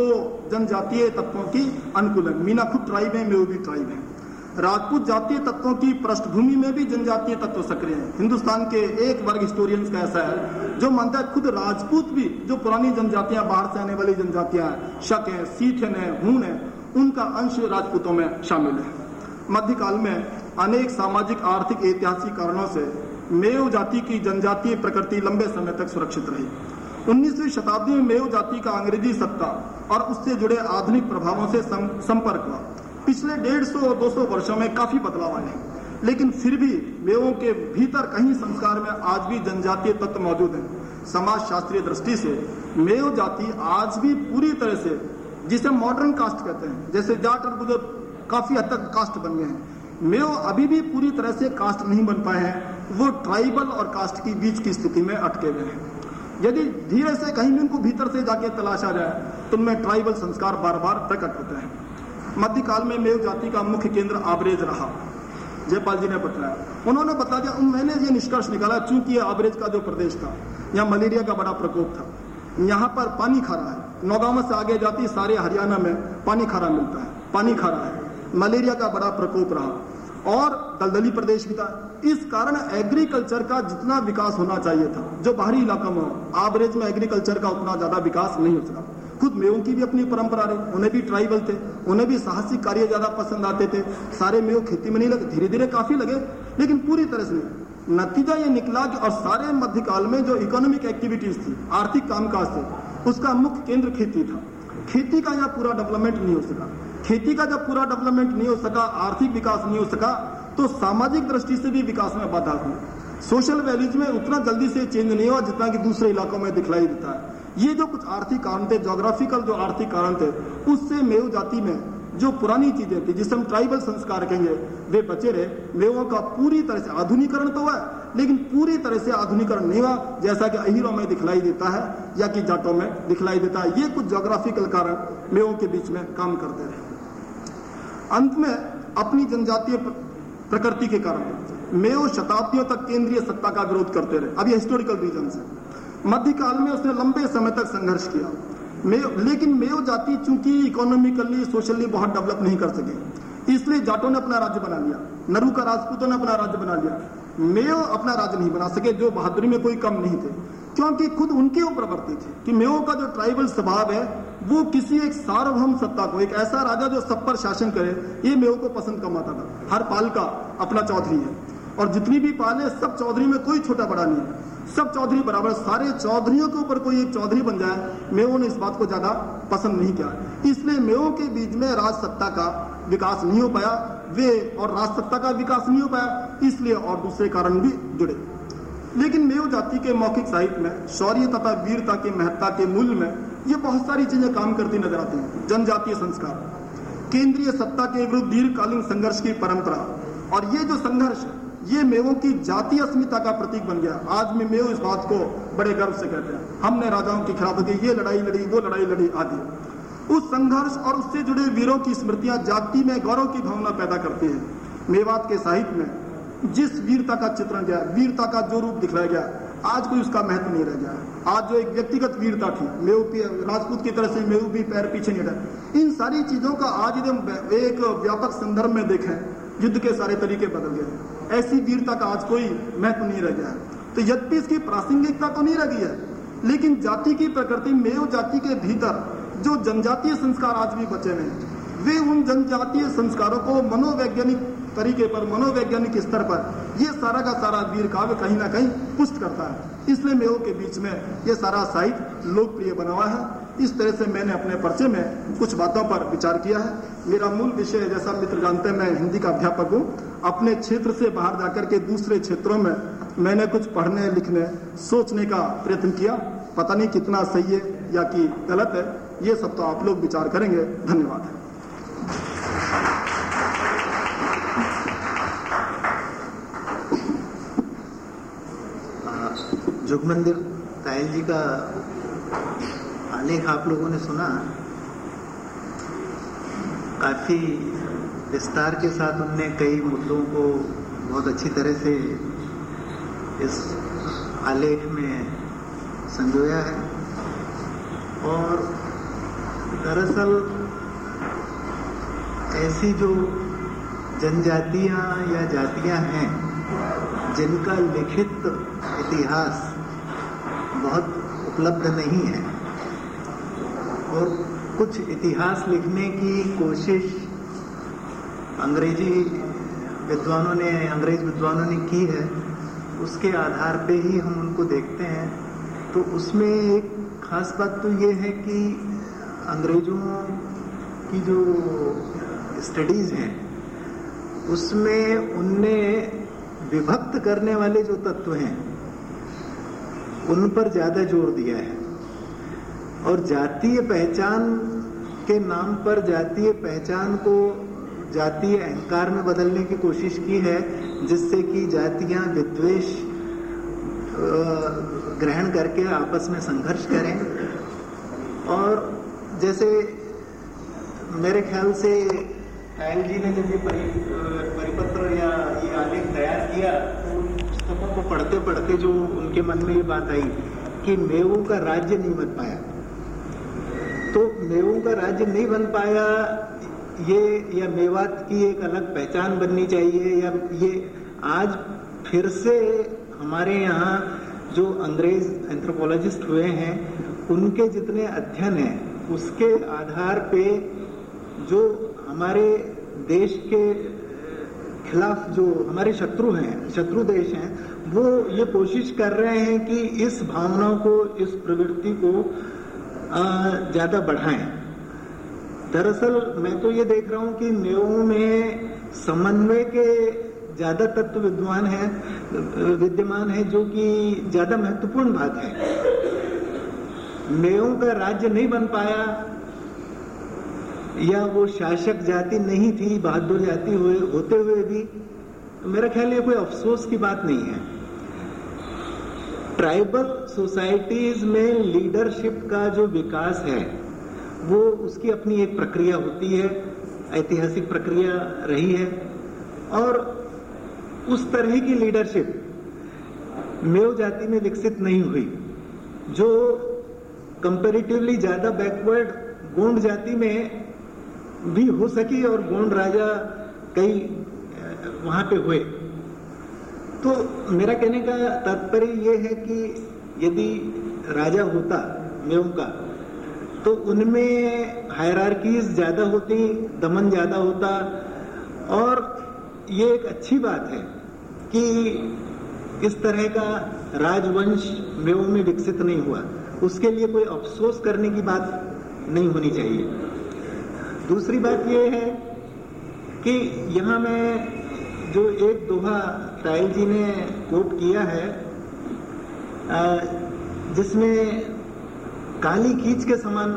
जनजातीय तत्वों की अनुकूल है। मीना खुद ट्राइब है मेव भी ट्राइब है। राजपूत जातीय तत्वों की पृष्ठभूमि में भी जनजातीय तत्व सक्रिय हैं। हिंदुस्तान के एक वर्ग हिस्टोरियंस का ऐसा है, जो मानता है खुद राजपूत भी, जो पुरानी जनजातियाँ, बाहर से आने वाली जनजातियाँ हैं, शक है, सीठन है, हून है, उनका अंश राजपूतों में शामिल है। मध्यकाल में अनेक सामाजिक, आर्थिक, ऐतिहासिक कारणों से मेव जाति की जनजातीय प्रकृति लंबे समय तक सुरक्षित रही। 19वीं शताब्दी में मेव जाति का अंग्रेज़ी सत्ता और उससे जुड़े आधुनिक प्रभावों से संपर्क हुआ। पिछले डेढ़ सौ और दो सौ वर्षो में काफ़ी बदलाव आए हैं। लेकिन फिर भी मेवों के भीतर कहीं संस्कार में आज भी जनजातीय तत्व मौजूद हैं। समाज शास्त्रीय दृष्टि से मेव जाति आज भी पूरी तरह से, जिसे मॉडर्न कास्ट कहते हैं, जैसे जाट और गुजर काफ़ी हद तक कास्ट बन गए हैं। मेव अभी भी पूरी तरह से कास्ट नहीं बन पाए हैं, वो ट्राइबल और कास्ट की बीच की स्थिति में अटके हुए हैं। यदि धीरे से कहीं भी उनको भीतर से जाके तलाशा जाए तो उनमें ट्राइबल संस्कार बार बार प्रकट होते हैं। मध्यकाल में मेव जाति का मुख्य केंद्र आबरेज रहा। जयपाल जी ने बताया। उन्होंने बता दिया मैंने ये निष्कर्ष निकाला चूँकि आबरेज का जो प्रदेश था, यहाँ मलेरिया का बड़ा प्रकोप था। यहाँ पर पानी खारा है। नौगांव से आगे जाती सारे हरियाणा में पानी खारा मिलता है, पानी खारा है। मलेरिया का बड़ा प्रकोप रहा। और दलदली प्रदेश भी था। इस कारण एग्रीकल्चर का जितना विकास होना चाहिए था, जो बाहरी इलाका में हो एवरेज में एग्रीकल्चर का उतना ज़्यादा विकास नहीं हो सका। खुद मेवों की भी अपनी परंपरा रही, उन्हें भी ट्राइबल थे, उन्हें भी साहसिक कार्य ज़्यादा पसंद आते थे। सारे मेव खेती में नहीं लगे धीरे धीरे काफ़ी लगे, लेकिन पूरी तरह से नतीजा ये निकला कि और सारे मध्यकाल में जो इकोनॉमिक एक्टिविटीज़ थी, आर्थिक कामकाज थे, उसका मुख्य केंद्र खेती था। खेती का यहाँ पूरा डेवलपमेंट नहीं हो सका। खेती का जब पूरा डेवलपमेंट नहीं हो सका, आर्थिक विकास नहीं हो सका तो सामाजिक दृष्टि से भी विकास में बाधा हुई। सोशल वैल्यूज़ में उतना जल्दी से चेंज नहीं हुआ जितना कि दूसरे इलाकों में दिखलाई देता है। ये जो कुछ आर्थिक कारण थे जोग्राफिकल जो आर्थिक कारण थे, उससे मेव जाति में जो पुरानी चीज़ें थी, जिसे हम ट्राइबल संस्कार कहेंगे, वे बचे रहे। मेवों का पूरी तरह से आधुनिकरण तो हुआ, लेकिन पूरी तरह से आधुनिकरण नहीं हुआ, जैसा कि अहिरों में दिखलाई देता है, या कि जाटों में दिखलाई देता है। ये कुछ जोग्राफिकल कारण मेवों के बीच में काम करते रहे। अंत में अपनी जनजातीय प्रकृति के कारण। मेव शताब्दियों तक केंद्रीय सत्ता का विरोध करते रहे। ये हिस्टोरिकल रीजन है। मध्यकाल में उसने लंबे समय तक संघर्ष किया। मेयो लेकिन मेयो जाति चूँकि इकोनॉमिकली सोशली बहुत डेवलप नहीं कर सके। इसलिए जाटों ने अपना राज्य बना लिया। नरू का राजपूतों ने अपना राज्य बना लिया। मेयो अपना राज्य नहीं बना सके, जो बहादुरी में कोई कम नहीं थे। क्योंकि खुद उनके ऊपर वर्ती थे कि मेयो का जो ट्राइबल स्वभाव है, वो किसी एक सार्वभौम सत्ता को, एक ऐसा राजा जो सब पर शासन करे, ये मेयो को पसंद कम आता था। हर पाल का अपना चौधरी है। और जितनी भी पाल है, सब चौधरी में कोई छोटा बड़ा नहीं है। सब चौधरी बराबर, सारे चौधरियों के ऊपर कोई एक चौधरी बन जाए, मेवो ने इस बात को ज़्यादा पसंद नहीं किया। इसलिए मेवो के बीच में राज सत्ता का विकास नहीं हो पाया, वे और राज सत्ता का विकास नहीं हो पाया, इसलिए और दूसरे कारण भी जुड़े। लेकिन मेव जाति के मौखिक साहित्य में, शौर्य तथा वीरता के महत्ता के मूल्य में, ये बहुत सारी चीज़ें काम करती नज़र आती हैं। जनजातीय संस्कार, केंद्रीय सत्ता के विरुद्ध दीर्घकालीन संघर्ष की परंपरा, और ये जो संघर्ष ये मेवों की जातीय अस्मिता का प्रतीक बन गया। आज में मेव इस बात को बड़े गर्व से कहते हैं। हमने राजाओं के खिलाफ ये लड़ाई लड़ी, वो लड़ाई लड़ी आदि। उस संघर्ष और उससे जुड़े वीरों की स्मृतियाँ जाति में गौरव की भावना पैदा करती है। मेवात के साहित्य में जिस वीरता का चित्रण गया, वीरता का जो रूप दिखलाया गया, आज कोई उसका महत्व नहीं रह गया। आज जो एक व्यक्तिगत वीरता थी मेऊ राजपूत की तरह से मेऊ भी पैर पीछे नहीं हटा। इन सारी चीज़ों का आज यदि एक व्यापक संदर्भ में देखें, युद्ध के सारे तरीके बदल गए। ऐसी वीरता का आज कोई महत्व नहीं रह गया तो यद्यपि इसकी प्रासंगिकता तो नहीं रह गई है, लेकिन जाति की प्रकृति, मेव जाति के भीतर जो जनजातीय संस्कार आज भी बचे हुए वे उन जनजातीय संस्कारों को मनोवैज्ञानिक तरीके पर, मनोवैज्ञानिक स्तर पर, ये सारा का सारा वीर काव्य कहीं ना कहीं पुष्ट करता है। इसलिए मेहो के बीच में ये सारा साहित्य लोकप्रिय बना हुआ है। इस तरह से मैंने अपने पर्चे में कुछ बातों पर विचार किया है। मेरा मूल विषय जैसा मित्र जानते हैं, मैं हिंदी का अध्यापक हूँ। अपने क्षेत्र से बाहर जाकर के दूसरे क्षेत्रों में मैंने कुछ पढ़ने, लिखने, सोचने का प्रयत्न किया। पता नहीं कितना सही है या कि गलत है। ये सब तो आप लोग विचार करेंगे। धन्यवाद। जुग मंदिर तायल जी का आलेख आप लोगों ने सुना। काफ़ी विस्तार के साथ उनने कई मुद्दों को बहुत अच्छी तरह से इस आलेख में संजोया है। और दरअसल ऐसी जो जनजातियाँ या जातियाँ हैं, जिनका लिखित इतिहास बहुत उपलब्ध नहीं है, और कुछ इतिहास लिखने की कोशिश अंग्रेज़ी विद्वानों ने, अंग्रेज़ विद्वानों ने की है, उसके आधार पे ही हम उनको देखते हैं। तो उसमें एक खास बात तो ये है कि अंग्रेज़ों की जो स्टडीज़ हैं, उसमें उनने विभक्त करने वाले जो तत्व हैं, उन पर ज़्यादा ज़ोर दिया है। और जातीय पहचान के नाम पर जातीय पहचान को जातीय अहंकार में बदलने की कोशिश की है, जिससे कि जातियाँ विद्वेश ग्रहण करके आपस में संघर्ष करें। और जैसे मेरे ख्याल से टायल जी ने जब ये परिपत्र या ये आलेख तैयार किया तो पुस्तकों को पढ़ते पढ़ते जो उनके मन में ये बात आई कि मेवों का राज्य नहीं बन पाया। तो मेवों का राज्य नहीं बन पाया ये या मेवात की एक अलग पहचान बननी चाहिए या ये आज फिर से हमारे यहाँ जो अंग्रेज़ एंथ्रोपोलॉजिस्ट हुए हैं, उनके जितने अध्ययन हैं, उसके आधार पे जो हमारे देश के खिलाफ जो हमारे शत्रु हैं, शत्रु देश हैं, वो ये कोशिश कर रहे हैं कि इस भावना को, इस प्रवृत्ति को ज़्यादा बढ़ाएँ। दरअसल मैं तो ये देख रहा हूँ कि नेओ में समन्वय के ज़्यादा तत्व विद्वान है, विद्यमान है जो कि ज़्यादा महत्वपूर्ण बात है। मेयों का राज्य नहीं बन पाया, या वो शासक जाति नहीं थी, बहादुर जाति हुए, होते हुए भी तो मेरा ख्याल ये कोई अफसोस की बात नहीं है। ट्राइबल सोसाइटीज में लीडरशिप का जो विकास है वो उसकी अपनी एक प्रक्रिया होती है, ऐतिहासिक प्रक्रिया रही है और उस तरह की लीडरशिप मेव जाति में विकसित नहीं हुई, जो कंपेरेटिवली ज़्यादा बैकवर्ड गोंड जाति में भी हो सकी और गोंड राजा कई वहाँ पे हुए। तो मेरा कहने का तात्पर्य यह है कि यदि राजा होता, मेव का तो उनमें हायरार्कीज ज़्यादा होती, दमन ज़्यादा होता। और ये एक अच्छी बात है कि इस तरह का राजवंश मेव में विकसित नहीं हुआ। उसके लिए कोई अफसोस करने की बात नहीं होनी चाहिए। दूसरी बात यह है कि यहाँ मैं जो एक दोहा टाइल जी ने कोट किया है जिसमें काली कीच के समान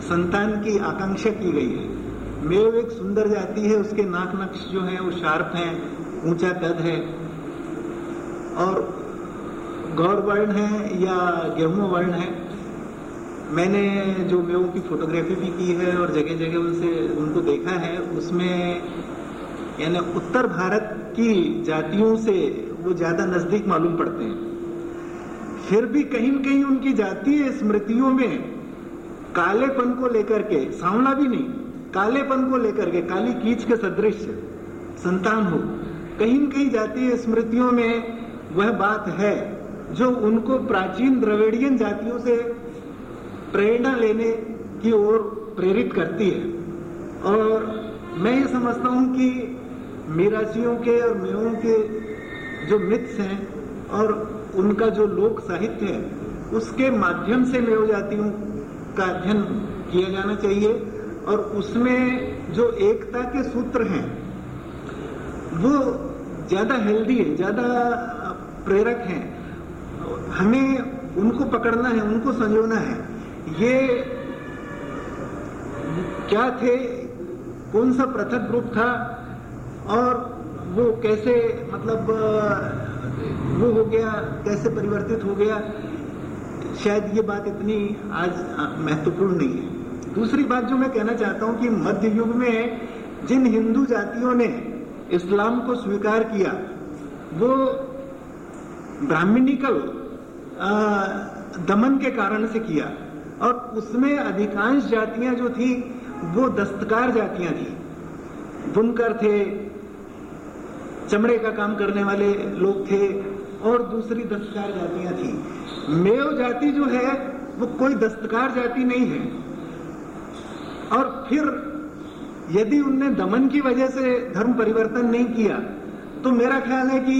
संतान की आकांक्षा की गई है। मेव एक सुंदर जाति है, उसके नाक नक्श जो है, वो शार्प है, ऊँचा कद है। और गौर वर्ण है या गेहूँ वर्ण है। मैंने जो मेवों की फोटोग्राफी भी की है और जगह जगह उनसे, उनको देखा है, उसमें यानी उत्तर भारत की जातियों से वो ज़्यादा नज़दीक मालूम पड़ते हैं। फिर भी कहीं न कहीं उनकी जातीय स्मृतियों में। कालेपन को लेकर के सांवला भी नहीं, कालेपन को लेकर के, काली कीच के सदृश संतान हो। कहीं न कहीं जातीय स्मृतियों में, वह बात है जो उनको प्राचीन द्रविडियन जातियों से प्रेरणा लेने की ओर प्रेरित करती है। और मैं ये समझता हूँ कि मीरासियों के और मेयों के जो मिथ्स हैं और उनका जो लोक साहित्य है, उसके माध्यम से मेव जातियों का अध्ययन किया जाना चाहिए और उसमें जो एकता के सूत्र हैं, वो ज़्यादा हेल्दी है, ज़्यादा प्रेरक हैं। हमें उनको पकड़ना है, उनको संजोना है। ये क्या थे, कौन सा पृथक ग्रुप था, और वो कैसे मतलब वो हो गया, कैसे परिवर्तित हो गया? शायद ये बात इतनी आज महत्वपूर्ण नहीं है। दूसरी बात जो मैं कहना चाहता हूँ कि मध्य युग में जिन हिंदू जातियों ने इस्लाम को स्वीकार किया, वो ब्राह्मणिकल दमन के कारण से किया। और उसमें अधिकांश जातियाँ जो थी, वो दस्तकार जातियाँ थी। बुनकर थे, चमड़े का काम करने वाले लोग थे और दूसरी दस्तकार जातियाँ थी। मेव जाति जो है, वो कोई दस्तकार जाति नहीं है। और फिर, यदि उनने दमन की वजह से धर्म परिवर्तन नहीं किया तो मेरा ख्याल है कि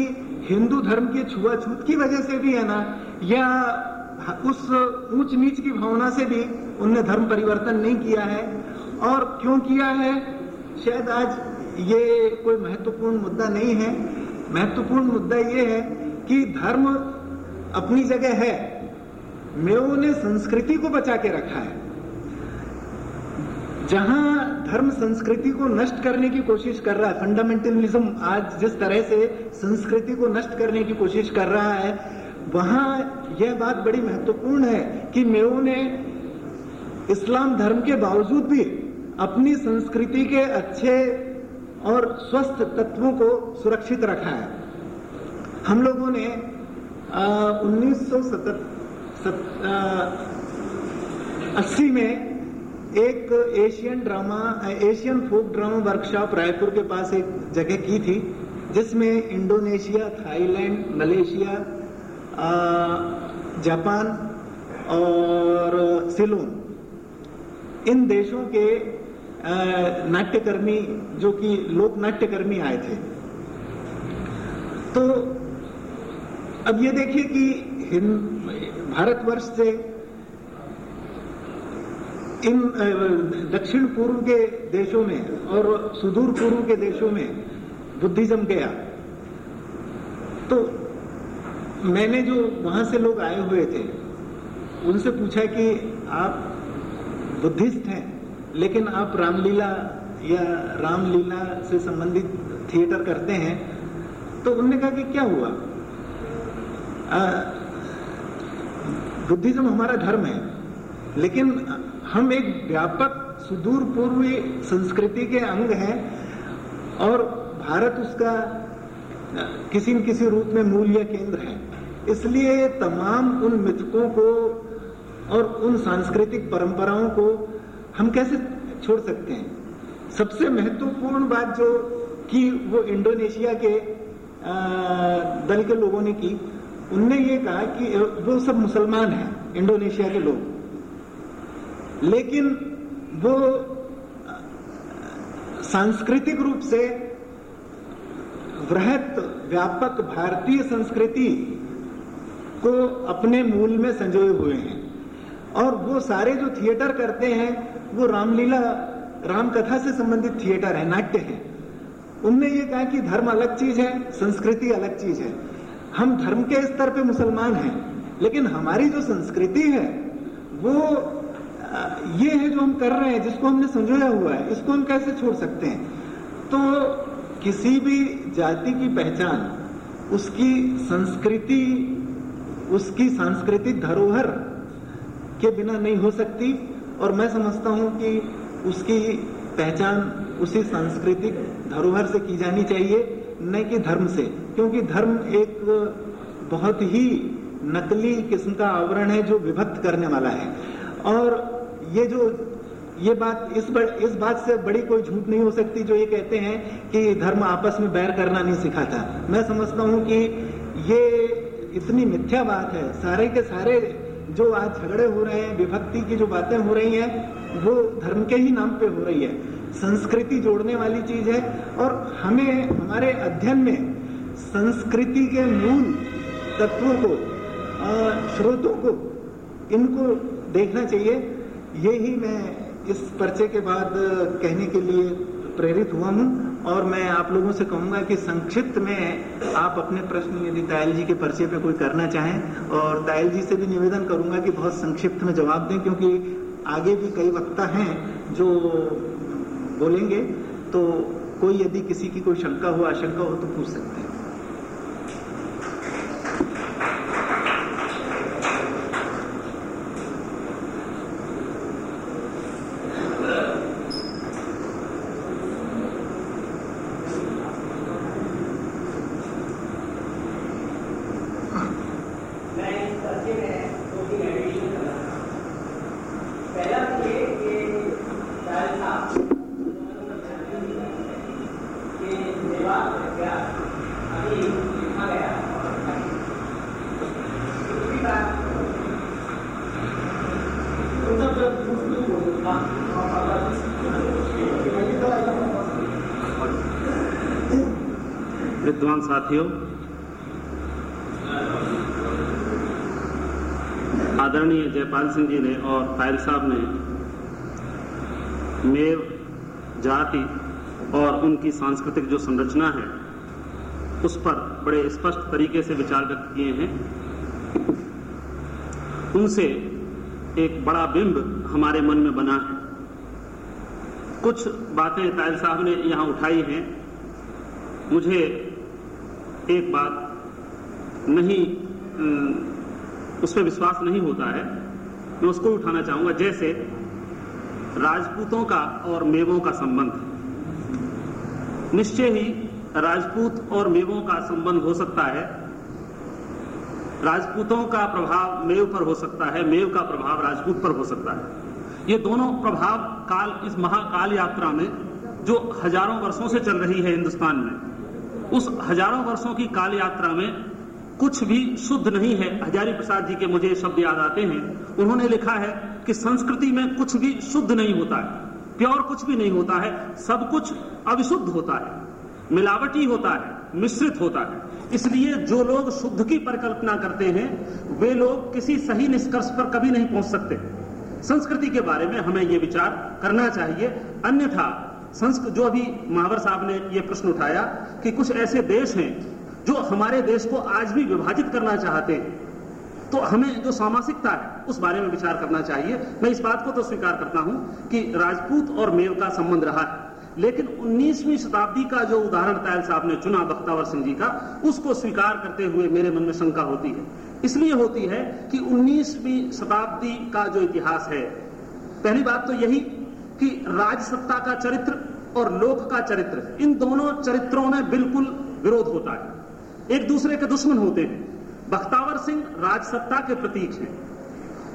हिंदू धर्म के छुआछूत की वजह से भी है ना, या उस ऊंच नीच की भावना से भी उनने धर्म परिवर्तन नहीं किया है। और क्यों किया है? शायद आज ये कोई महत्वपूर्ण मुद्दा नहीं है। महत्वपूर्ण मुद्दा ये है कि धर्म अपनी जगह है। मेओ ने संस्कृति को बचा के रखा है। जहाँ धर्म संस्कृति को नष्ट करने की कोशिश कर रहा है फंडामेंटलिज्म आज जिस तरह से संस्कृति को नष्ट करने की कोशिश कर रहा है, वहाँ यह बात बड़ी महत्वपूर्ण है कि मेओ ने इस्लाम धर्म के बावजूद भी अपनी संस्कृति के अच्छे और स्वस्थ तत्वों को सुरक्षित रखा है। हम लोगों ने उन्नीस सौ अस्सी में एक Asian drama, Asian folk drama workshop Raipur के पास एक जगह की थी, जिसमें इंडोनेशिया, थाईलैंड, मलेशिया जापान और सिलोन, इन देशों के नाट्यकर्मी, जो कि लोक नाट्यकर्मी आए थे। तो अब ये देखिए कि भारतवर्ष से इन दक्षिण पूर्व के देशों में और सुदूर पूर्व के देशों में बुद्धिज्म गया। तो मैंने जो वहाँ से लोग आए हुए थे, उनसे पूछा कि आप बुद्धिस्ट हैं, लेकिन आप रामलीला या रामलीला से संबंधित थिएटर करते हैं तो उन्होंने कहा कि क्या हुआ? बुद्धिज्म हमारा धर्म है, लेकिन हम एक व्यापक सुदूर पूर्वी संस्कृति के अंग हैं और भारत उसका किसी न किसी रूप में मूल्य केंद्र है। इसलिए तमाम उन मिथकों को और उन सांस्कृतिक परंपराओं को हम कैसे छोड़ सकते हैं? सबसे महत्वपूर्ण बात जो की वो इंडोनेशिया के दल के लोगों ने की उनने ये कहा कि वो सब मुसलमान हैं, इंडोनेशिया के लोग। लेकिन वो सांस्कृतिक रूप से वृहत, व्यापक भारतीय संस्कृति को अपने मूल में संजोए हुए हैं। और वो सारे जो थिएटर करते हैं, वो रामलीला राम कथा से संबंधित थिएटर है, नाट्य है। उनने ये कहा कि धर्म अलग चीज़ है, संस्कृति अलग चीज़ है। हम धर्म के स्तर पे मुसलमान हैं, लेकिन हमारी जो संस्कृति है, वो ये है जो हम कर रहे हैं, जिसको हमने संजोया हुआ है, इसको हम कैसे छोड़ सकते हैं? तो किसी भी जाति की पहचान, उसकी संस्कृति, उसकी सांस्कृतिक धरोहर के बिना नहीं हो सकती, और मैं समझता हूँ कि उसकी पहचान, उसी सांस्कृतिक धरोहर से की जानी चाहिए। न कि धर्म से क्योंकि धर्म एक बहुत ही नकली किस्म का आवरण है जो विभक्त करने वाला है। और ये जो ये बात इस बड़, इस बात से बड़ी कोई झूठ नहीं हो सकती जो ये कहते हैं कि धर्म आपस में बैर करना नहीं सिखाता। मैं समझता हूँ कि ये इतनी मिथ्या बात है। सारे के सारे जो आज झगड़े हो रहे हैं विभक्ति की जो बातें हो रही हैं वो धर्म के ही नाम पे हो रही है। संस्कृति जोड़ने वाली चीज़ है और हमें, हमारे अध्ययन में संस्कृति के मूल तत्वों को स्रोतों को, इनको देखना चाहिए। यही मैं इस पर्चे के बाद कहने के लिए प्रेरित हुआ हूँ और मैं आप लोगों से कहूँगा कि संक्षिप्त में आप अपने प्रश्न यदि तायल जी के पर्चे पे कोई करना चाहें और तायल जी से भी निवेदन करूँगा कि बहुत संक्षिप्त में जवाब दें, क्योंकि आगे भी कई वक्ता हैं जो बोलेंगे तो कोई यदि किसी की कोई शंका हो, आशंका हो तो पूछ सकते हैं विद्वान साथियों आदरणीय जयपाल सिंह जी ने और फायर साहब ने मेव जाति और उनकी सांस्कृतिक जो संरचना है, उस पर बड़े स्पष्ट तरीके से विचार व्यक्त किए हैं। उनसे एक बड़ा बिंब हमारे मन में बना है। कुछ बातें तायल साहब ने यहाँ उठाई हैं। मुझे एक बात नहीं उस पर विश्वास नहीं होता है। मैं उसको उठाना चाहूँगा। जैसे राजपूतों का और मेवों का संबंध। निश्चय ही राजपूत और मेवों का संबंध हो सकता है। राजपूतों का प्रभाव मेव पर हो सकता है, मेव का प्रभाव राजपूत पर हो सकता है। ये दोनों प्रभाव काल, इस महाकाल यात्रा में जो हज़ारों वर्षों से चल रही है हिंदुस्तान में, उस हज़ारों वर्षों की काल यात्रा में कुछ भी शुद्ध नहीं है। हजारी प्रसाद जी के मुझे शब्द याद आते हैं। उन्होंने लिखा है कि संस्कृति में कुछ भी शुद्ध नहीं होता है। प्योर कुछ भी नहीं होता है। सब कुछ अविशुद्ध होता है। मिलावटी होता है। मिश्रित होता है। इसलिए जो लोग शुद्ध की परिकल्पना करते हैं, वे लोग किसी सही निष्कर्ष पर कभी नहीं पहुँच सकते। संस्कृति के बारे में हमें ये विचार करना चाहिए। अन्यथा संस्कृत जो अभी महावर साहब ने ये प्रश्न उठाया कि कुछ ऐसे देश हैं जो हमारे देश को आज भी विभाजित करना चाहते हैं। तो हमें जो सामासिकता है, उस बारे में विचार करना चाहिए। मैं इस बात को तो स्वीकार करता हूँ कि राजपूत और मेव का संबंध रहा है। लेकिन 19वीं शताब्दी का जो उदाहरण तायल साहब ने चुना, बख्तावर सिंह जी का, उसको स्वीकार करते हुए मेरे मन में शंका होती है। इसलिए होती है कि 19वीं शताब्दी का जो इतिहास है, पहली बात तो यही कि राजसत्ता का चरित्र और लोक का चरित्र, इन दोनों चरित्रों में बिल्कुल विरोध होता है। एक दूसरे के दुश्मन होते हैं। बख्तावर सिंह राजसत्ता के प्रतीक हैं।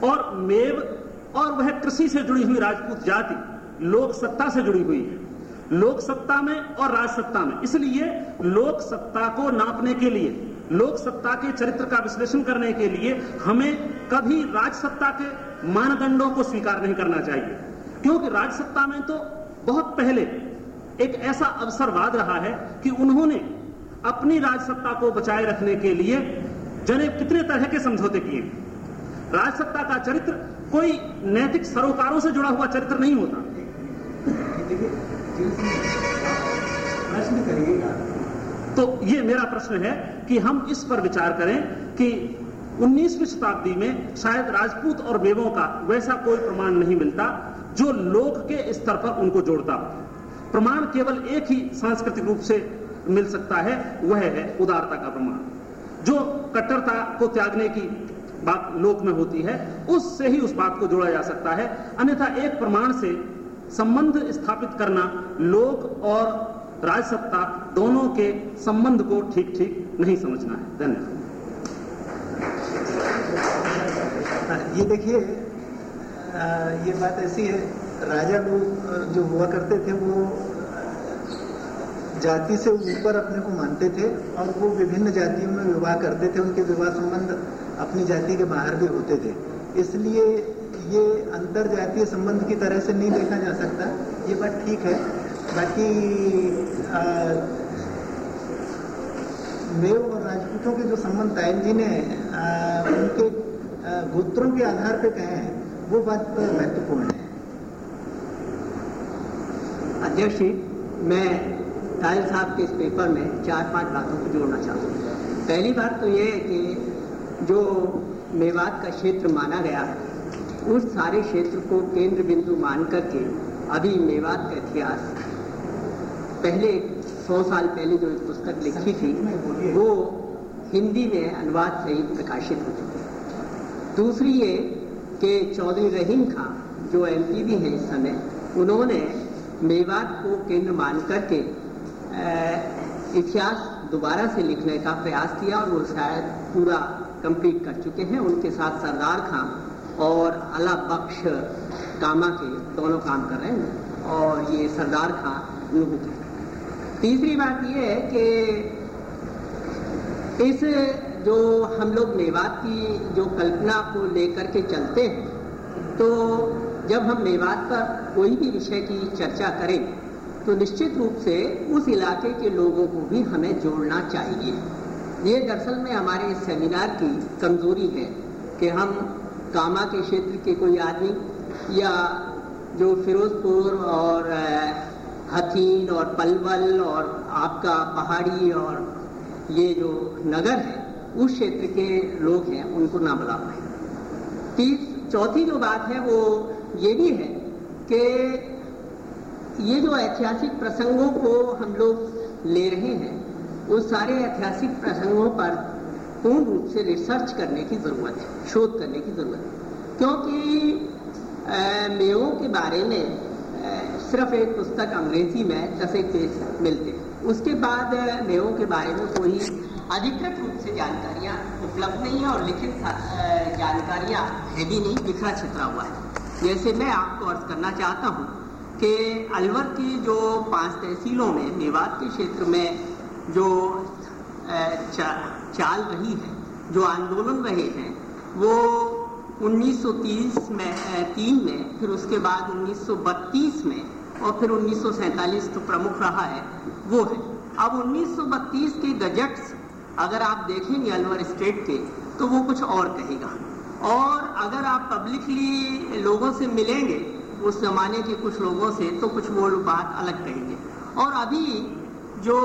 और मेव और वह कृषि से जुड़ी हुई राजपूत जाति लोक सत्ता से जुड़ी हुई है। लोक सत्ता में और राजसत्ता में। इसलिए लोक सत्ता को नापने के लिए लोक सत्ता के चरित्र का विश्लेषण करने के लिए हमें कभी राजसत्ता के मानदंडों को स्वीकार नहीं करना चाहिए। क्योंकि राजसत्ता में तो बहुत पहले एक ऐसा अवसरवाद रहा है कि उन्होंने अपनी राजसत्ता को बचाए रखने के लिए जने कितने तरह के समझौते किए। राजसत्ता का चरित्र कोई नैतिक सरोकारों से जुड़ा हुआ चरित्र नहीं होता। प्रश्न करिएगा। तो ये मेरा प्रश्न है कि हम इस पर विचार करें कि 19वीं शताब्दी में शायद राजपूत और बेवों का वैसा कोई प्रमाण नहीं मिलता जो लोक के स्तर पर उनको जोड़ता। प्रमाण केवल एक ही सांस्कृतिक रूप से मिल सकता है, वह है उदारता का प्रमाण। जो कट्टरता को त्यागने की बात लोक में होती है, उससे ही उस बात को जोड़ा जा सकता है। अन्यथा एक प्रमाण से संबंध स्थापित करना, लोक और राजसत्ता दोनों के संबंध को ठीक ठीक नहीं समझना है। धन्यवाद। ये देखिए ये बात ऐसी है, राजा लोग, जो हुआ करते थे, वो जाति से ऊपर अपने को मानते थे और वो विभिन्न जातियों में विवाह करते थे उनके विवाह संबंध अपनी जाति के बाहर भी होते थे। इसलिए ये अंतर जातीय संबंध की तरह से नहीं देखा जा सकता। ये बात ठीक है। बाकी मेव और राजपूतों के जो संबंध तायल जी ने आ, उनके गोत्रों के आधार पर कहे हैं वो बात महत्वपूर्ण है। अध्यक्ष जी मैं तायल साहब के इस पेपर में चार पाँच बातों को जोड़ना चाहता हूँ। पहली बात तो ये है कि जो मेवात का क्षेत्र माना गया है, उस सारे क्षेत्र को केंद्र बिंदु मान करके अभी मेवात का इतिहास पहले सौ साल पहले जो एक पुस्तक लिखी थी, वो हिंदी में अनुवाद से ही प्रकाशित हो चुकी दूसरी ये कि चौधरी रहीम खां, जो एमपी भी हैं इस समय, उन्होंने मेवात को केंद्र मान करके इतिहास दोबारा से लिखने का प्रयास किया और वो शायद पूरा कंप्लीट कर चुके हैं उनके साथ सरदार खां और अला बख्श कामा के दोनों काम कर रहे हैं और ये सरदार खां के। तीसरी बात ये है कि इस जो हम लोग मेवात की जो कल्पना को लेकर के चलते हैं तो जब हम मेवात पर कोई भी विषय की चर्चा करें तो निश्चित रूप से उस इलाके के लोगों को भी हमें जोड़ना चाहिए। ये दरअसल में हमारे इस सेमिनार की कमज़ोरी है कि हम कामा के क्षेत्र के कोई आदमी या जो फिरोजपुर और हथीन और पलवल और आपका पहाड़ी और ये जो नगर है, उस क्षेत्र के लोग हैं, उनको ना बुला पाए। तीस, चौथी जो बात है वो ये भी है कि ये जो ऐतिहासिक प्रसंगों को हम लोग ले रहे हैं उस सारे ऐतिहासिक प्रसंगों पर पूर्ण रूप से रिसर्च करने की ज़रूरत है, शोध करने की ज़रूरत है। क्योंकि मेयों के बारे में सिर्फ़ एक पुस्तक अंग्रेज़ी में एक पेज मिलते हैं। उसके बाद मेयों के बारे में कोई अधिकृत रूप से जानकारियाँ उपलब्ध नहीं है और लिखित जानकारियाँ है भी नहीं बिखरा छितरा हुआ है। जैसे मैं आपको अर्ज़ करना चाहता हूँ कि अलवर की जो पाँच तहसीलों में मेवात के क्षेत्र में जो चा, चाल रही है जो आंदोलन रहे हैं वो 1930 में तीन में फिर उसके बाद 1932 में और फिर 1947 तो प्रमुख रहा है वो है। अब 1932 के गजट्स अगर आप देखेंगे अलवर स्टेट के तो वो कुछ और कहेगा। और अगर आप पब्लिकली लोगों से मिलेंगे उस जमाने के कुछ लोगों से तो कुछ वो बात अलग कहेंगे और अभी जो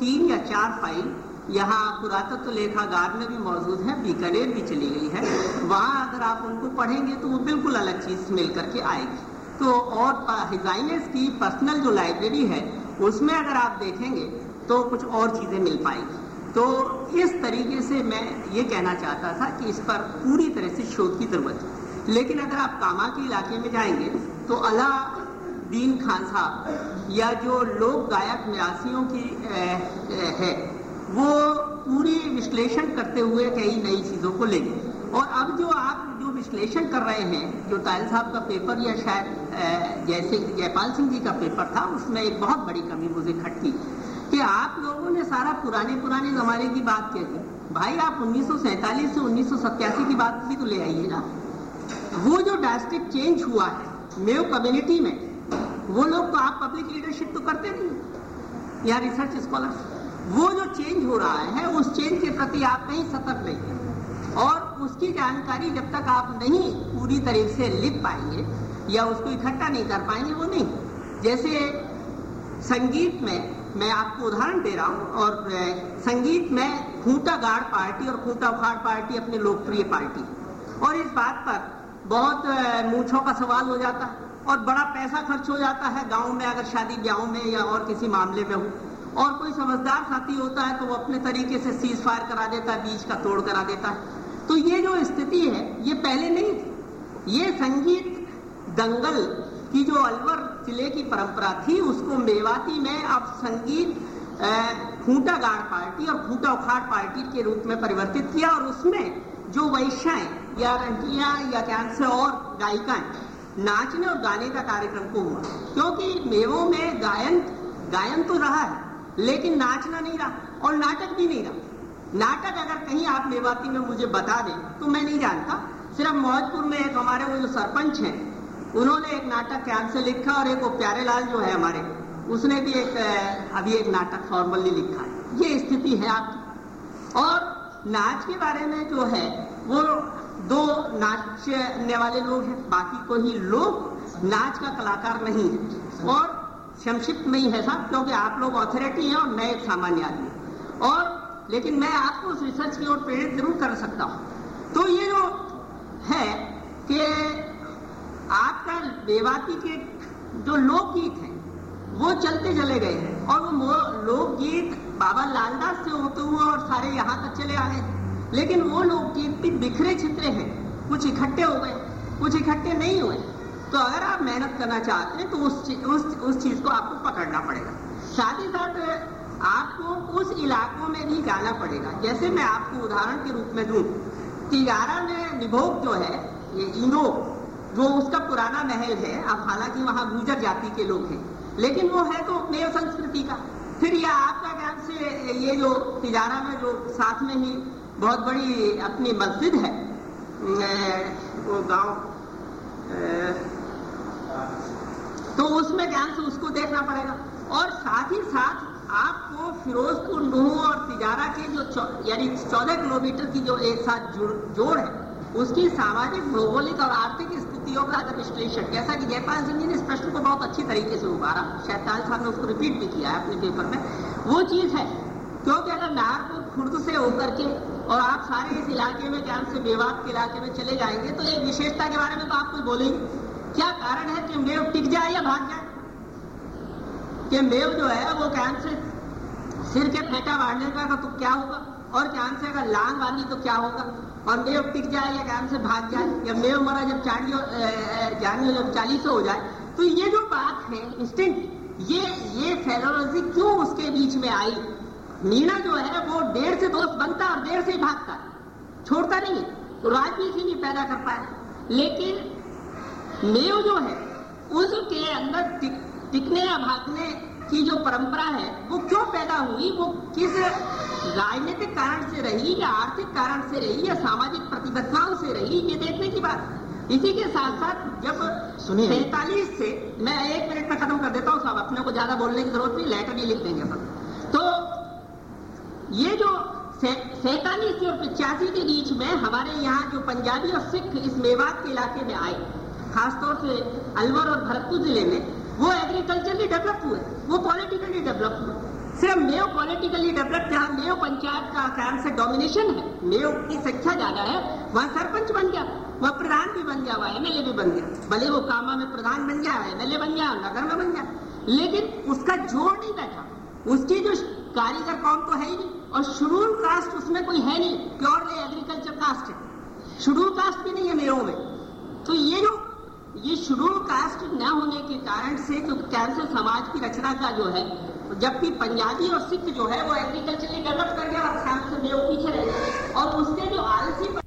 तीन या चार फ़ाइल यहाँ पुरातत्व लेखागार में भी मौजूद है, बीकानेर भी चली गई है। वहाँ अगर आप उनको पढ़ेंगे तो वो बिल्कुल अलग चीज़ मिल करके आएगी। तो और हिजाइनस की पर्सनल जो लाइब्रेरी है, उसमें अगर आप देखेंगे तो कुछ और चीज़ें मिल पाएँगी। तो इस तरीके से मैं ये कहना चाहता था कि इस पर पूरी तरह से शोध की ज़रूरत है। लेकिन अगर आप कामा के इलाके में जाएँगे तो अला दीन खान साहब या जो लोक गायक निवासियों की है, वो पूरी विश्लेषण करते हुए कई नई चीज़ों को ले गए और अब जो आप जो विश्लेषण कर रहे हैं, जो तायल साहब का पेपर या शायद जैसे जयपाल सिंह जी का पेपर था, उसमें एक बहुत बड़ी कमी मुझे खटकी कि आप लोगों ने सारा पुराने पुराने जमाने की बात कह दी। भाई, आप 1947 से उन्नीस की बात भी तो ले आइए ना। वो जो डायस्टिक चेंज हुआ है मेव कम्युनिटी में, वो लोग तो आप पब्लिक लीडरशिप तो करते नहीं या रिसर्च स्कॉलर वो जो चेंज हो रहा है, उस चेंज के प्रति आप कहीं सतर्क नहीं है। और उसकी जानकारी जब तक आप नहीं पूरी तरह से लिख पाएँगे, या उसको इकट्ठा नहीं कर पाएँगे, वो नहीं। जैसे संगीत में, मैं आपको उदाहरण दे रहा हूँ, और संगीत में खूंटा गाड़ पार्टी और खूंटा उखाड़ पार्टी अपनी लोकप्रिय पार्टी। और इस बात पर बहुत मूछों का सवाल हो जाता है और बड़ा पैसा खर्च हो जाता है। गाँव में अगर शादी ब्याह में या और किसी मामले में हो और कोई समझदार साथी होता है तो वो अपने तरीके से सीज फायर करा देता है, बीच का तोड़ करा देता है। तो ये जो स्थिति है, ये पहले नहीं थी। ये संगीत दंगल की जो अलवर ज़िले की परंपरा थी, उसको मेवाती में अब संगीत खूंटा गाड़ पार्टी और खूंटा उखाड़ पार्टी के रूप में परिवर्तित किया और उसमें जो वैश्याएँ या रंटियाँ या क्या से और गायिकाएँ नाचने और गाने का कार्यक्रम को हुआ। क्योंकि मेवों में गायन गायन तो रहा है, लेकिन नाचना नहीं रहा और नाटक भी नहीं रहा। नाटक अगर कहीं आप मेवाती में मुझे बता दें तो मैं नहीं जानता। सिर्फ़ मौजपुर में एक हमारे वो जो सरपंच हैं, उन्होंने एक नाटक कैंप से लिखा और एक वो प्यारे लाल जो है हमारे, उसने भी एक अभी एक नाटक फॉर्मली लिखा है। ये स्थिति है आपकी। और नाच के बारे में जो है, वो दो नाचने वाले लोग हैं बाकी कोई लोग नाच का कलाकार नहीं है। और संक्षिप्त में ही है साहब क्योंकि आप लोग अथॉरिटी हैं और मैं एक सामान्य आदमी और लेकिन मैं आपको उस रिसर्च की ओर प्रेरित ज़रूर कर सकता हूँ। तो ये जो है कि आपका बेवाती के जो लोकगीत हैं वो चलते चले गए हैं। और वो लोकगीत बाबा लालदास से होते हुए और सारे यहाँ तक चले आ गए लेकिन वो लोकगीत भी बिखरे छितरे हैं, कुछ इकट्ठे हो गए, कुछ इकट्ठे नहीं हुए। तो अगर आप मेहनत करना चाहते हैं तो उस उस उस चीज़ को आपको पकड़ना पड़ेगा। साथ ही साथ आपको उस इलाकों में भी जाना पड़ेगा। जैसे मैं आपको उदाहरण के रूप में दूँ, तिगारा में निभोग जो है, ये इनो, वो उसका पुराना महल है। अब हालाँकि वहाँ गुजर जाति के लोग हैं। लेकिन वो है तो मेव संस्कृति का। फिर यह आपका ज्ञान से ये जो तिजारा में जो साथ में ही बहुत बड़ी अपनी मस्जिद है। वो गाँव तो उसमें ज्ञान से उसको देखना पड़ेगा। और साथ ही साथ आपको फिरोजपुर नूह और तिजारा के जो यानी चौदह किलोमीटर की जो एक साथ जोड़ है, उसकी सामाजिक, भौगोलिक और आर्थिक स्थितियों का विश्लेषण, जैसा कि जयपाल सिंह जी ने इस प्रश्न को बहुत अच्छी तरीके से उभारा, शायद ताल साहब ने उसको रिपीट भी किया है अपने पेपर में, वो चीज़ है, क्योंकि अगर नाहरपुर खुर्द से होकर के और आप सारे इस इलाके में ज्ञान से मेवात के इलाके में चले जाएँगे? तो एक विशेषता के बारे में तो आप कुछ बोलेंगे? क्या कारण है कि मेव टिक जाए या भाग जाए? कि मेव जो है, वो ज्ञान से सिर के फेंटा बांधने का तो क्या होगा? और ज्ञान से अगर लांग बांधी तो क्या होगा? और मेव टिक जाए या ज्ञान से भाग जाए? या मेव मरा जब चालियो ज्ञान जब चालीस हो जाए तो ये जो बात है इंस्टिंक्ट ये ये फेलोलॉजी क्यों उसके बीच में आई? मीना जो है वो डेढ़ से दोस्त बनता और देर से ही भागता। छोड़ता नहीं तो राजनीति नहीं पैदा कर पाया लेकिन मेव जो है उसके अंदर टिक, टिकने या भागने की जो परंपरा है वो क्यों पैदा हुई? वो किस राजनीतिक कारण से रही या आर्थिक कारण से रही या सामाजिक प्रतिबद्धताओं से रही ये देखने की बात इसी के साथ साथ जब सैतालीस से मैं एक मिनट में खत्म कर देता हूँ साहब अपने को ज़्यादा बोलने की ज़रूरत नहीं लेटर भी लिख देंगे सब तो ये जो सैतालीस और पिचासी के बीच में हमारे यहाँ जो पंजाबी और सिख इस मेवात के इलाके में आए, खासतौर से अलवर और भरतपुर ज़िले में, वो एग्रीकल्चरली डेवलप हुए, वो पॉलिटिकली डेवलप हुए। सिर्फ़ मेयो पॉलिटिकली डेवलप जहाँ मेयो पंचायत का ख्याल से डोमिनेशन है मेयो की संख्या ज़्यादा है, वहाँ सरपंच बन गया, वह प्रधान भी बन गया, वह एमएलए भी बन गया। भले वो कामा में प्रधान बन गया एमएलए बन गया, नगर में बन गया, लेकिन उसका ज़ोर नहीं बैठा। उसकी जो कारीगर कौन तो है ही नहीं। और शेड्यूल कास्ट उसमें कोई है नहीं। प्योरली एग्रीकल्चर कास्ट है शेड्यूल कास्ट भी नहीं है मेरों में। तो ये जो, ये शेड्यूल कास्ट न होने के कारण से जो कैंसर समाज की रचना का जो है जबकि पंजाबी और सिख जो है, वो एग्रीकल्चरली डेवलप कर गया और मेरे पीछे रह और उसके जो आलसी